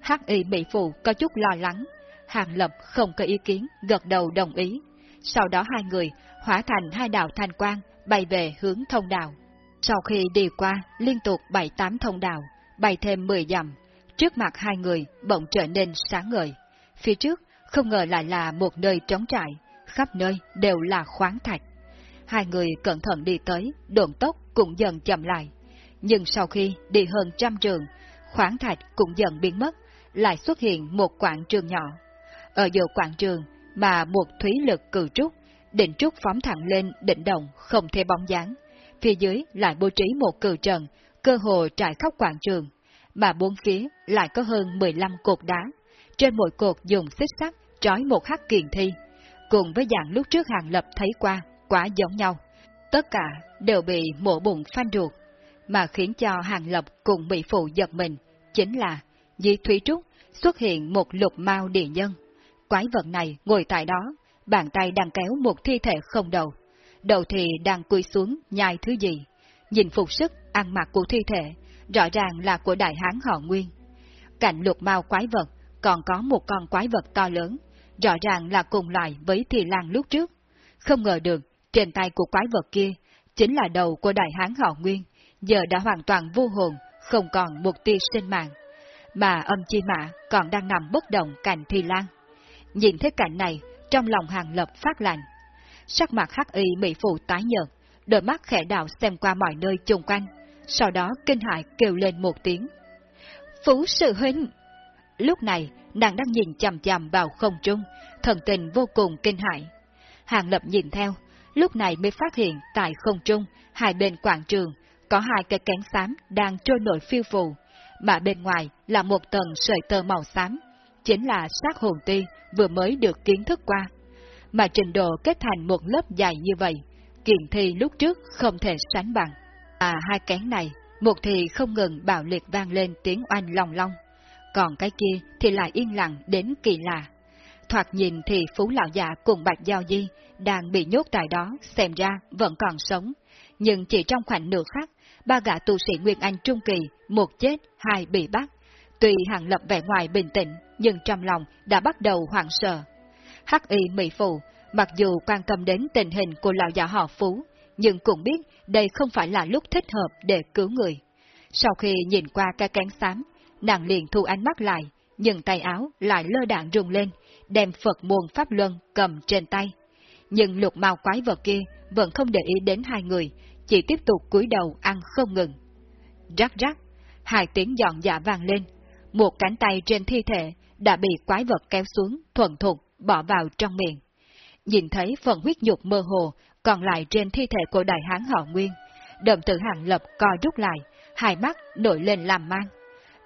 Hắc y Mỹ Phụ có chút lo lắng, Hàng Lập không có ý kiến, gật đầu đồng ý. Sau đó hai người hóa thành hai đạo thanh quang, bay về hướng thông đạo. Sau khi đi qua liên tục bảy tám thông đạo, bay thêm 10 dặm, trước mặt hai người bỗng trở nên sáng ngời. Phía trước không ngờ lại là một nơi trống trại, khắp nơi đều là khoáng thạch. Hai người cẩn thận đi tới, độn tốc cũng dần chậm lại. Nhưng sau khi đi hơn trăm trường, khoáng thạch cũng dần biến mất, lại xuất hiện một quảng trường nhỏ. Ở giữa quảng trường mà một thúy lực cử trúc, định trúc phóng thẳng lên đỉnh đồng không thể bóng dáng. Phía dưới lại bố trí một cử trần, cơ hồ trải khắp quảng trường, mà bốn phía lại có hơn 15 cột đá. Trên mỗi cột dùng xích sắt trói một hắc kiền thi, cùng với dạng lúc trước hàng lập thấy qua, quá giống nhau. Tất cả đều bị mổ bụng phanh ruột, mà khiến cho hàng lập cùng bị phụ giật mình, chính là dưới thủy trúc xuất hiện một lục mau địa nhân. Quái vật này ngồi tại đó, bàn tay đang kéo một thi thể không đầu. Đầu thì đang cúi xuống nhai thứ gì. Nhìn phục sức, ăn mặc của thi thể, rõ ràng là của đại hán họ Nguyên. Cạnh lục mau quái vật, còn có một con quái vật to lớn, rõ ràng là cùng loại với thì lan lúc trước. Không ngờ được, trên tay của quái vật kia, chính là đầu của đại hán họ Nguyên, giờ đã hoàn toàn vô hồn, không còn một tia sinh mạng. Mà âm chi mã còn đang nằm bất động cạnh thi lan. Nhìn thấy cảnh này, trong lòng hàng lập phát lạnh. Sắc mặt hắc y mỹ phụ tái nhợt, đôi mắt khẽ đạo xem qua mọi nơi chung quanh, sau đó kinh hại kêu lên một tiếng. Phú sự huynh! Lúc này, nàng đang nhìn chằm chầm vào không trung, thần tình vô cùng kinh hại. Hàng lập nhìn theo, lúc này mới phát hiện tại không trung, hai bên quảng trường, có hai cái cánh xám đang trôi nổi phiêu phù, mà bên ngoài là một tầng sợi tơ màu xám, chính là sát hồn ti vừa mới được kiến thức qua. Mà trình độ kết thành một lớp dài như vậy, kiện thi lúc trước không thể sánh bằng. À hai kén này, một thì không ngừng bạo liệt vang lên tiếng oanh long long, còn cái kia thì lại yên lặng đến kỳ lạ. Thoạt nhìn thì Phú Lão Già cùng Bạch Giao Di đang bị nhốt tại đó, xem ra vẫn còn sống. Nhưng chỉ trong khoảnh nửa khắc, ba gã tu sĩ Nguyên Anh Trung Kỳ, một chết, hai bị bắt. Tuy Hàng Lập vẻ ngoài bình tĩnh, nhưng trong lòng đã bắt đầu hoảng sợ. Hắc y Mỹ Phụ, mặc dù quan tâm đến tình hình của lão già họ Phú, nhưng cũng biết đây không phải là lúc thích hợp để cứu người. Sau khi nhìn qua cái kén xám, nàng liền thu ánh mắt lại, nhưng tay áo lại lơ đạn rung lên, đem Phật muôn Pháp Luân cầm trên tay. Nhưng lục màu quái vật kia vẫn không để ý đến hai người, chỉ tiếp tục cúi đầu ăn không ngừng. Rắc rắc, hai tiếng dọn dạ vang lên, một cánh tay trên thi thể đã bị quái vật kéo xuống, thuần thục, bỏ vào trong miệng. Nhìn thấy phần huyết nhục mơ hồ còn lại trên thi thể của đại hán họ Nguyên, đậm tử hàng lập co rút lại, hai mắt nổi lên làm mang.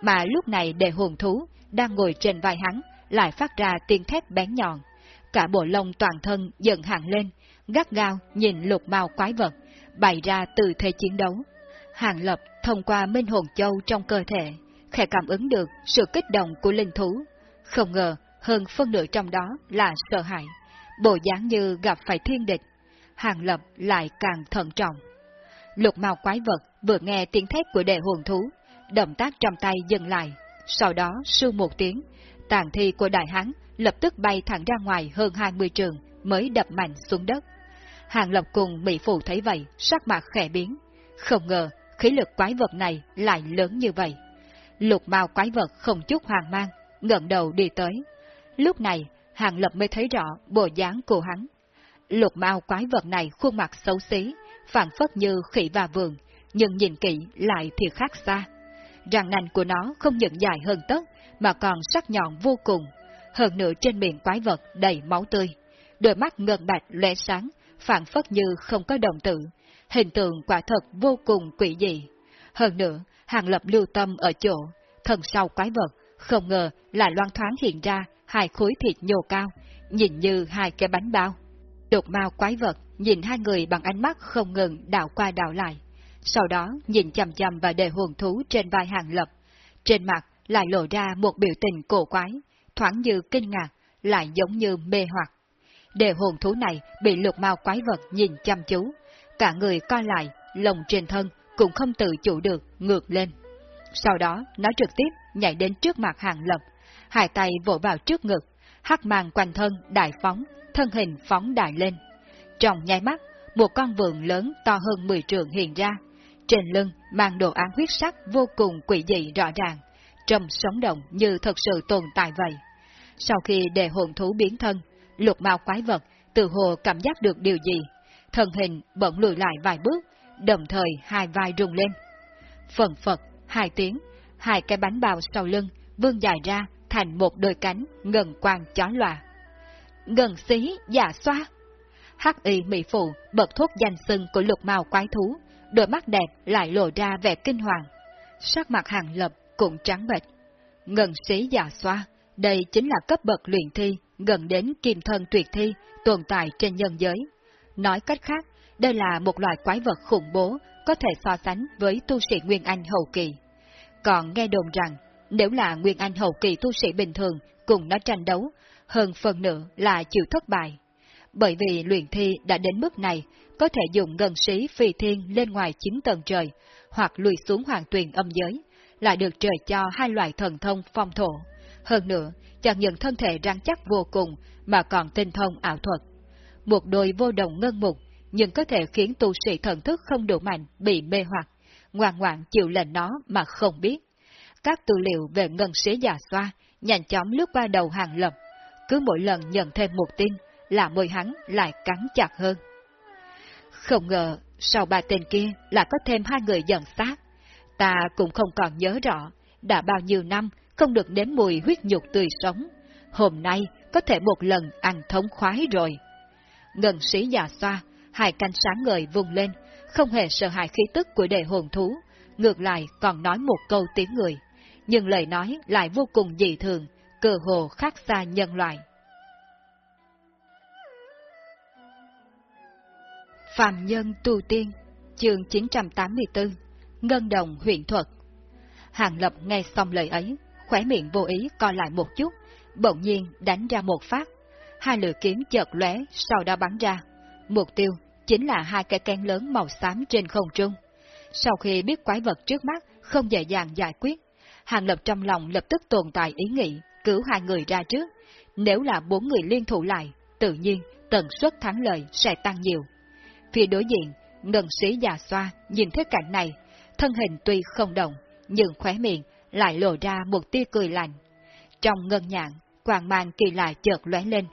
Mà lúc này đệ hồn thú đang ngồi trên vai hắn lại phát ra tiếng thét bén nhọn. Cả bộ lông toàn thân dần hẳn lên, gắt gao nhìn lục màu quái vật, bày ra từ thế chiến đấu. Hàng lập thông qua minh hồn châu trong cơ thể, khẽ cảm ứng được sự kích động của linh thú. Không ngờ, hơn phân nửa trong đó là sợ hãi, bộ dáng như gặp phải thiên địch. Hàng lập lại càng thận trọng. Lục mao quái vật vừa nghe tiếng thét của đệ hồn thú, động tác trong tay dừng lại, sau đó su một tiếng, tàn thi của đại hán lập tức bay thẳng ra ngoài hơn 20 trường mới đập mạnh xuống đất. Hàng Lập cùng Mỹ Phụ thấy vậy, sắc mặt khẽ biến. Không ngờ, khí lực quái vật này lại lớn như vậy. Lục mao quái vật không chút hoàng mang, ngẩng đầu đi tới. Lúc này, Hàng Lập mới thấy rõ bộ dáng của hắn. Lục mau quái vật này khuôn mặt xấu xí, phản phất như khỉ và vườn, nhưng nhìn kỹ lại thì khác xa. răng nanh của nó không những dài hơn tất, mà còn sắc nhọn vô cùng. Hơn nữa trên miệng quái vật đầy máu tươi. Đôi mắt ngân bạch lóe sáng, phản phất như không có đồng tử. Hình tượng quả thật vô cùng quỷ dị. Hơn nữa, hàng lập lưu tâm ở chỗ, thân sau quái vật, không ngờ là loan thoáng hiện ra hai khối thịt nhô cao, nhìn như hai cái bánh bao. Đột mau quái vật nhìn hai người bằng ánh mắt không ngừng đảo qua đảo lại. Sau đó nhìn chầm chầm vào đề hồn thú trên vai hàng lập. Trên mặt lại lộ ra một biểu tình cổ quái, thoáng như kinh ngạc, lại giống như mê hoặc. Đề hồn thú này bị lục mau quái vật nhìn chăm chú, cả người co lại, lồng trên thân cũng không tự chủ được, ngược lên. Sau đó, nó trực tiếp nhảy đến trước mặt hàng lập, hai tay vỗ vào trước ngực, hắc màng quanh thân đại phóng, thân hình phóng đại lên. Trong nháy mắt, một con vượn lớn to hơn 10 trường hiện ra, trên lưng mang đồ án huyết sắc vô cùng quỷ dị rõ ràng, trầm sống động như thật sự tồn tại vậy. Sau khi đề hồn thú biến thân, lục mao quái vật từ hồ cảm giác được điều gì, thân hình bỗng lùi lại vài bước, đồng thời hai vai rung lên. Phần phật, hai tiếng, hai cái bánh bao sau lưng vươn dài ra thành một đôi cánh ngần quang chói lòa. Ngần xí, giả xoa. Hắc y mỹ phụ bật thuốc danh sưng của lục mao quái thú, đôi mắt đẹp lại lộ ra vẻ kinh hoàng. Sắc mặt hàng lập cũng trắng bệch. Ngần xí giả xoa, đây chính là cấp bậc luyện thi gần đến kim thân tuyệt thi tồn tại trên nhân giới. Nói cách khác, đây là một loại quái vật khủng bố có thể so sánh với tu sĩ Nguyên Anh hậu kỳ. Còn nghe đồn rằng, nếu là Nguyên Anh hậu kỳ tu sĩ bình thường cùng nó tranh đấu, hơn phần nữa là chịu thất bại. Bởi vì luyện thi đã đến mức này, có thể dùng ngân sĩ phi thiên lên ngoài chín tầng trời, hoặc lùi xuống hoàng tuyền âm giới, lại được trời cho hai loại thần thông phong thổ. Hơn nữa, chẳng những thân thể rắn chắc vô cùng, mà còn tinh thông ảo thuật. Một đôi vô đồng ngân mục, nhưng có thể khiến tu sĩ thần thức không đủ mạnh bị mê hoặc, ngoan ngoãn chịu lệnh nó mà không biết. Các tư liệu về ngân sĩ già xoa nhanh chóng lướt qua đầu hàng lập, cứ mỗi lần nhận thêm một tin là môi hắn lại cắn chặt hơn. Không ngờ, sau ba tên kia là có thêm hai người giận sát. Ta cũng không còn nhớ rõ, đã bao nhiêu năm không được nếm mùi huyết nhục tươi sống. Hôm nay có thể một lần ăn thống khoái rồi. Ngân sĩ già xoa, hai cánh sáng ngời vùng lên, không hề sợ hãi khí tức của đệ hồn thú, ngược lại còn nói một câu tiếng người. Nhưng lời nói lại vô cùng dị thường, cơ hồ khác xa nhân loại. Phạm Nhân Tu Tiên, chương 984, Ngân Đồng huyện thuật. Hàng Lập nghe xong lời ấy, khóe miệng vô ý co lại một chút, bỗng nhiên đánh ra một phát. Hai lửa kiếm chợt lóe, sau đó bắn ra. Mục tiêu chính là hai cái kén lớn màu xám trên không trung. Sau khi biết quái vật trước mắt không dễ dàng giải quyết, Hàng Lập trong lòng lập tức tồn tại ý nghĩ cứu hai người ra trước. Nếu là bốn người liên thủ lại, tự nhiên tần suất thắng lợi sẽ tăng nhiều. Phía đối diện, ngân sĩ già xoa nhìn thấy cảnh này, thân hình tuy không động, nhưng khóe miệng lại lộ ra một tia cười lạnh. Trong ngân nhạn, quang mang kỳ lạ chợt lóe lên.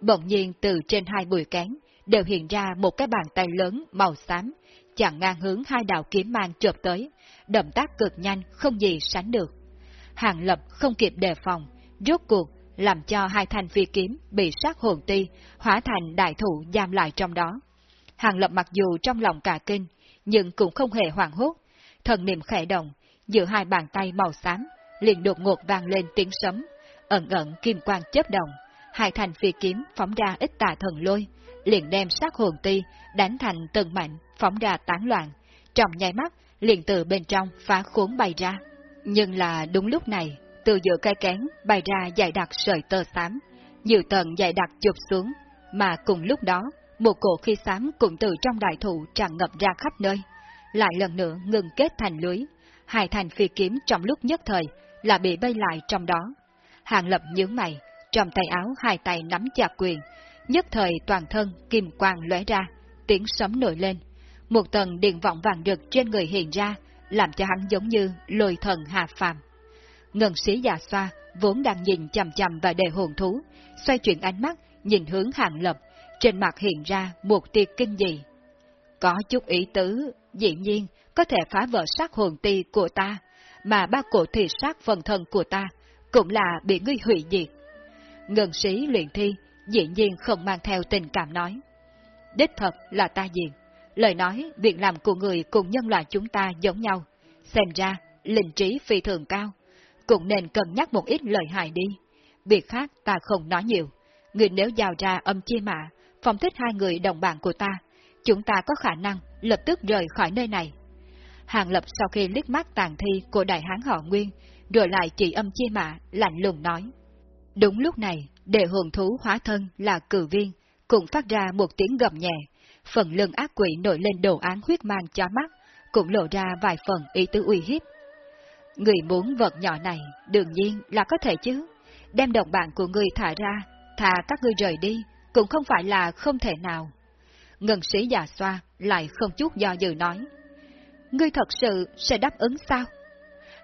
Bỗng nhiên từ trên hai bụi kén đều hiện ra một cái bàn tay lớn màu xám, chặn ngang hướng hai đạo kiếm mang chộp tới, động tác cực nhanh không gì sánh được. Hàng lập không kịp đề phòng, rốt cuộc làm cho hai thanh phi kiếm bị sát hồn ti, hóa thành đại thủ giam lại trong đó. Hàng lập mặc dù trong lòng cả kinh, nhưng cũng không hề hoảng hốt, thần niệm khẽ động, giữa hai bàn tay màu xám, liền đột ngột vang lên tiếng sấm, ẩn ẩn kim quang chớp động, hai thành phi kiếm phóng ra ít tà thần lôi, liền đem sát hồn ti đánh thành từng mạnh phóng ra tán loạn, trong nháy mắt liền từ bên trong phá khốn bay ra. Nhưng là đúng lúc này, từ giữa cây kén bay ra dài đặc sợi tơ xám, nhiều tầng dài đặc chụp xuống, mà cùng lúc đó, một cổ khí xám cũng từ trong đại thụ tràn ngập ra khắp nơi, lại lần nữa ngừng kết thành lưới, hai thành phi kiếm trong lúc nhất thời là bị bay lại trong đó. Hàng lập nhướng mày, trong tay áo hai tay nắm chặt quyền, nhất thời toàn thân kim quang lóe ra, tiếng sấm nổi lên. Một tầng điện vọng vàng rực trên người hiện ra, làm cho hắn giống như lôi thần hạ phàm. Ngân sĩ già xoa, vốn đang nhìn chầm chầm vào đề hồn thú, xoay chuyển ánh mắt, nhìn hướng hàng lập, trên mặt hiện ra một tia kinh dị. Có chút ý tứ, dĩ nhiên, có thể phá vỡ sát hồn ti của ta, mà ba cổ thị sát phần thân của ta cũng là bị ngươi hủy diệt. Ngân sĩ luyện thi dĩ nhiên không mang theo tình cảm nói. Đích thật là ta diện. Lời nói, việc làm của người cùng nhân loại chúng ta giống nhau. Xem ra, linh trí phi thường cao. Cũng nên cân nhắc một ít lời hại đi. Việc khác ta không nói nhiều. Người nếu giao ra âm chi mạ, phong thích hai người đồng bạn của ta, chúng ta có khả năng lập tức rời khỏi nơi này. Hàng Lập sau khi liếc mắt tàn thi của đại hán họ Nguyên, rồi lại chỉ âm chi mạ, lạnh lùng nói. Đúng lúc này, đệ hồn thú hóa thân là cử viên, cũng phát ra một tiếng gầm nhẹ, phần lưng ác quỷ nổi lên đồ án huyết mang cho mắt, cũng lộ ra vài phần ý tứ uy hiếp. Người muốn vật nhỏ này, đương nhiên là có thể chứ. Đem đồng bạn của người thả ra, thả các ngươi rời đi, cũng không phải là không thể nào. Ngân sĩ già xoa lại không chút do dự nói. Ngươi thật sự sẽ đáp ứng sao?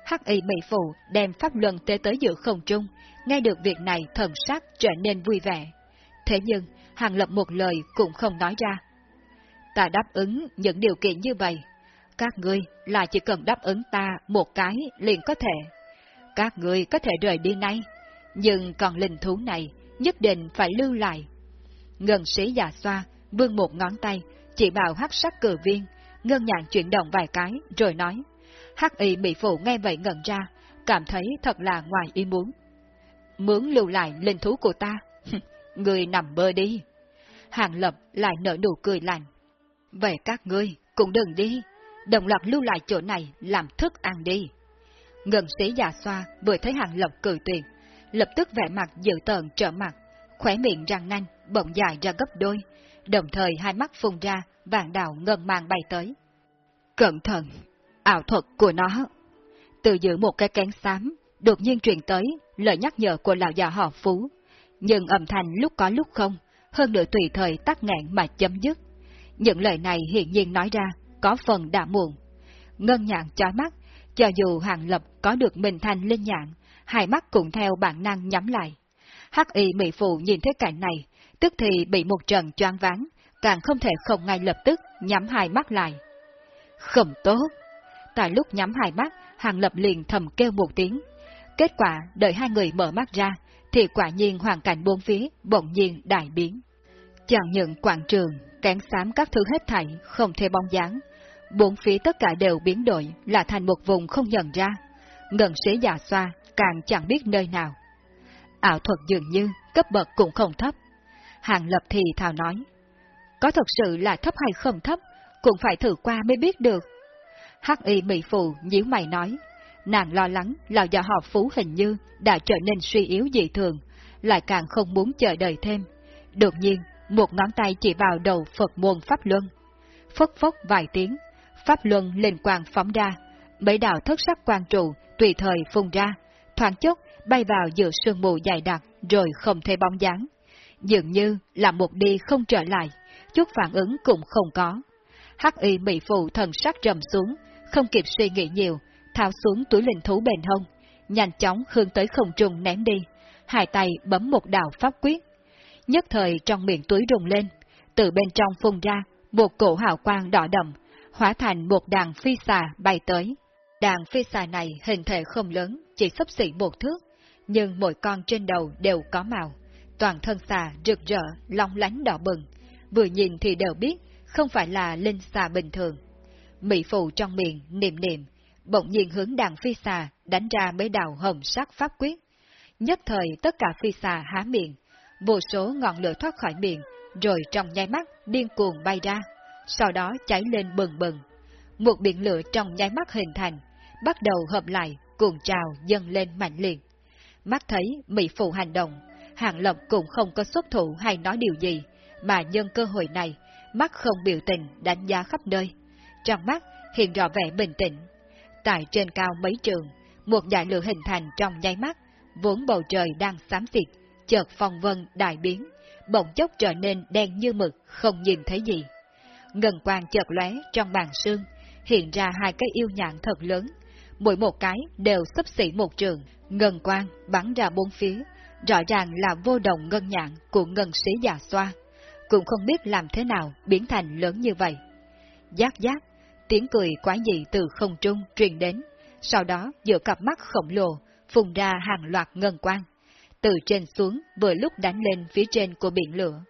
Hắc y mỹ phụ đem pháp luân tế tới giữa không trung, nghe được việc này thần sắc trở nên vui vẻ. Thế nhưng, Hàng Lập một lời cũng không nói ra. Ta đáp ứng những điều kiện như vậy. Các ngươi là chỉ cần đáp ứng ta một cái liền có thể. Các ngươi có thể rời đi nay, nhưng còn linh thú này nhất định phải lưu lại. Ngân sĩ già xoa, vươn một ngón tay, chỉ bảo hắc sắc cử viên, ngân nhạn chuyển động vài cái, rồi nói. Hắc y mỹ phụ nghe vậy ngẩn ra, cảm thấy thật là ngoài ý muốn. Mướn lưu lại linh thú của ta, người nằm bơ đi. Hàng lập lại nở nụ cười lạnh. Vậy các ngươi cũng đừng đi, đồng loạt lưu lại chỗ này làm thức ăn đi. Ngân sĩ già xoa vừa thấy hàng lộc cười tuyệt, lập tức vẻ mặt dự tợn trở mặt, khỏe miệng răng nanh, bỗng dài ra gấp đôi, đồng thời hai mắt phun ra, vàng đào ngân mang bay tới. Cẩn thận, ảo thuật của nó. Từ giữa một cái kén xám, đột nhiên truyền tới lời nhắc nhở của lão già họ Phú, nhưng âm thanh lúc có lúc không, hơn nữa tùy thời tắt nghẹn mà chấm dứt. Những lời này hiển nhiên nói ra, có phần đã muộn. Ngân nhạn chói mắt, cho dù hàng lập có được mình thanh linh nhạn, hai mắt cũng theo bản năng nhắm lại. Hắc y mỹ phụ nhìn thấy cảnh này, tức thì bị một trận choáng váng, càng không thể không ngay lập tức nhắm hai mắt lại. Không tốt! Tại lúc nhắm hai mắt, hàng lập liền thầm kêu một tiếng. Kết quả, đợi hai người mở mắt ra, thì quả nhiên hoàn cảnh bốn phía bỗng nhiên đại biến. Chẳng những quảng trường, kén xám các thứ hết thảy, không thể bóng dáng. Bốn phía tất cả đều biến đổi, là thành một vùng không nhận ra. Ngân sĩ già xoa, càng chẳng biết nơi nào. Ảo thuật dường như, cấp bậc cũng không thấp. Hàng lập thì thào nói. Có thật sự là thấp hay không thấp, cũng phải thử qua mới biết được. Hắc y mỹ phụ nhíu mày nói, nàng lo lắng là do họ phú hình như đã trở nên suy yếu dị thường, lại càng không muốn chờ đợi thêm. Đột nhiên, một ngón tay chỉ vào đầu Phật môn Pháp Luân. Phất phất vài tiếng, Pháp Luân lên quang phóng ra, mấy đạo thất sắc quang trụ tùy thời phun ra, thoáng chốc bay vào giữa sương mù dày đặc rồi không thấy bóng dáng. Dường như là một đi không trở lại, chút phản ứng cũng không có. Hắc y mỹ phụ thần sắc trầm xuống, không kịp suy nghĩ nhiều, thao xuống túi linh thú bền hông, nhanh chóng hướng tới không trung ném đi, hai tay bấm một đạo pháp quyết. Nhất thời trong miệng túi rùng lên, từ bên trong phun ra một cổ hào quang đỏ đậm, hóa thành một đàn phi xà bay tới. Đàn phi xà này hình thể không lớn, chỉ sấp xỉ một thước, nhưng mỗi con trên đầu đều có màu. Toàn thân xà rực rỡ, long lánh đỏ bừng, vừa nhìn thì đều biết không phải là linh xà bình thường. Mỹ phụ trong miệng niệm niệm, bỗng nhiên hướng đàn phi xà đánh ra mấy đạo hồng sắc pháp quyết. Nhất thời tất cả phi xà há miệng, vô số ngọn lửa thoát khỏi miệng, rồi trong nháy mắt điên cuồng bay ra, sau đó cháy lên bừng bừng. Một biển lửa trong nháy mắt hình thành, bắt đầu hợp lại, cuồng trào dâng lên mạnh liệt. Mắt thấy Mỹ phụ hành động, Hàng Lập cũng không có xuất thủ hay nói điều gì, mà nhân cơ hội này, mắt không biểu tình đánh giá khắp nơi. Trong mắt hiện rõ vẻ bình tĩnh. Tại trên cao mấy trường, một dải lửa hình thành trong nháy mắt, vốn bầu trời đang xám xịt, chợt phong vân đại biến, bỗng chốc trở nên đen như mực, không nhìn thấy gì. Ngân quang chợt lóe trong bàn sương, hiện ra hai cái yêu nhạn thật lớn, mỗi một cái đều sấp xỉ một trường, ngân quang bắn ra bốn phía, rõ ràng là vô đồng ngân nhạn của ngân sĩ già xoa, cũng không biết làm thế nào biến thành lớn như vậy. Giác giác, tiếng cười quái dị từ không trung truyền đến, sau đó giữa cặp mắt khổng lồ, phùng ra hàng loạt ngân quang. Từ trên xuống vừa lúc đánh lên phía trên của biển lửa.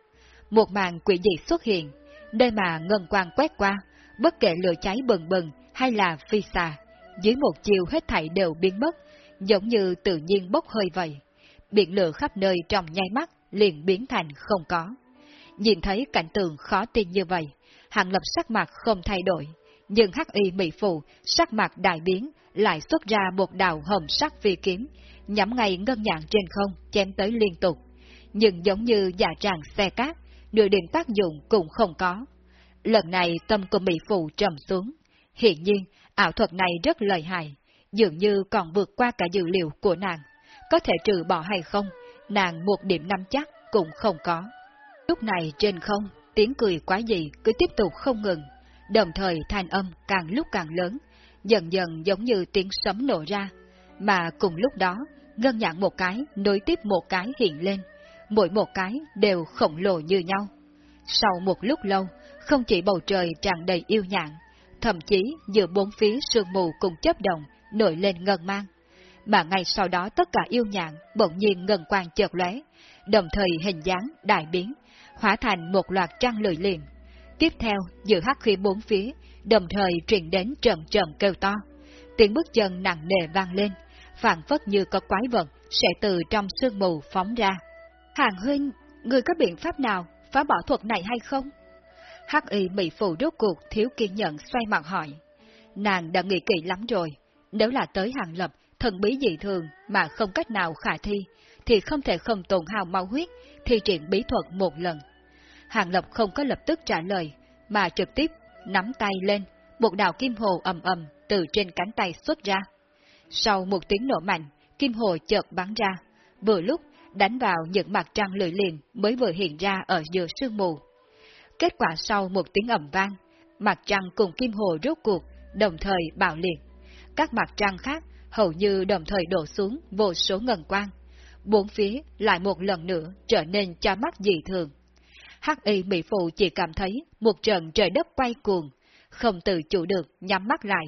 Một màn quỷ dị xuất hiện, nơi mà ngân quang quét qua, bất kể lửa cháy bừng bừng hay là phi xà, dưới một chiều hết thảy đều biến mất, giống như tự nhiên bốc hơi vậy. Biển lửa khắp nơi trong nháy mắt liền biến thành không có. Nhìn thấy cảnh tượng khó tin như vậy, hạng Lập sắc mặt không thay đổi, nhưng hắc y mỹ phụ sắc mặt đại biến lại xuất ra một đạo hồng sắc phi kiếm, nhắm ngay ngân nhạn trên không, chém tới liên tục. Nhưng giống như giả tràng xe cát, nửa điểm tác dụng cũng không có. Lần này tâm của mỹ phụ trầm xuống. Hiện nhiên, ảo thuật này rất lợi hại, dường như còn vượt qua cả dữ liệu của nàng. Có thể trừ bỏ hay không, nàng một điểm năm chắc cũng không có. Lúc này trên không, tiếng cười quá dị cứ tiếp tục không ngừng, đồng thời thanh âm càng lúc càng lớn, dần dần giống như tiếng sấm nổ ra, mà cùng lúc đó, ngân nhạc một cái nối tiếp một cái hiện lên, mỗi một cái đều khổng lồ như nhau. Sau một lúc lâu, không chỉ bầu trời tràn đầy yêu nhạn, thậm chí giữa bốn phía sương mù cùng chấp động nổi lên ngân mang, mà ngay sau đó tất cả yêu nhạn bỗng nhiên ngân quang chợt lóe, đồng thời hình dáng đại biến, hóa thành một loạt trăng lưỡi liềm. Tiếp theo, giữa hắc khí bốn phía, đồng thời truyền đến trầm trầm kêu to. Tiếng bước chân nặng nề vang lên, phản phất như có quái vật sẽ từ trong sương mù phóng ra. Hàng huynh, người có biện pháp nào phá bỏ thuật này hay không? Hắc y bị phụ rốt cuộc thiếu kiên nhẫn xoay mặt hỏi. Nàng đã nghĩ kỹ lắm rồi, nếu là tới hàng lập, thần bí dị thường mà không cách nào khả thi, thì không thể không tồn hào máu huyết, thi triển bí thuật một lần. Hàng Lập không có lập tức trả lời, mà trực tiếp nắm tay lên, một đạo kim hồ ầm ầm từ trên cánh tay xuất ra. Sau một tiếng nổ mạnh, kim hồ chợt bắn ra, vừa lúc đánh vào những mặt trăng lưỡi liềm mới vừa hiện ra ở giữa sương mù. Kết quả sau một tiếng ầm vang, mặt trăng cùng kim hồ rốt cuộc, đồng thời bạo liệt. Các mặt trăng khác hầu như đồng thời đổ xuống vô số ngân quang. Bốn phía lại một lần nữa trở nên cho mắt dị thường. Hắc y mỹ phụ chỉ cảm thấy một trận trời đất quay cuồng, không tự chủ được nhắm mắt lại.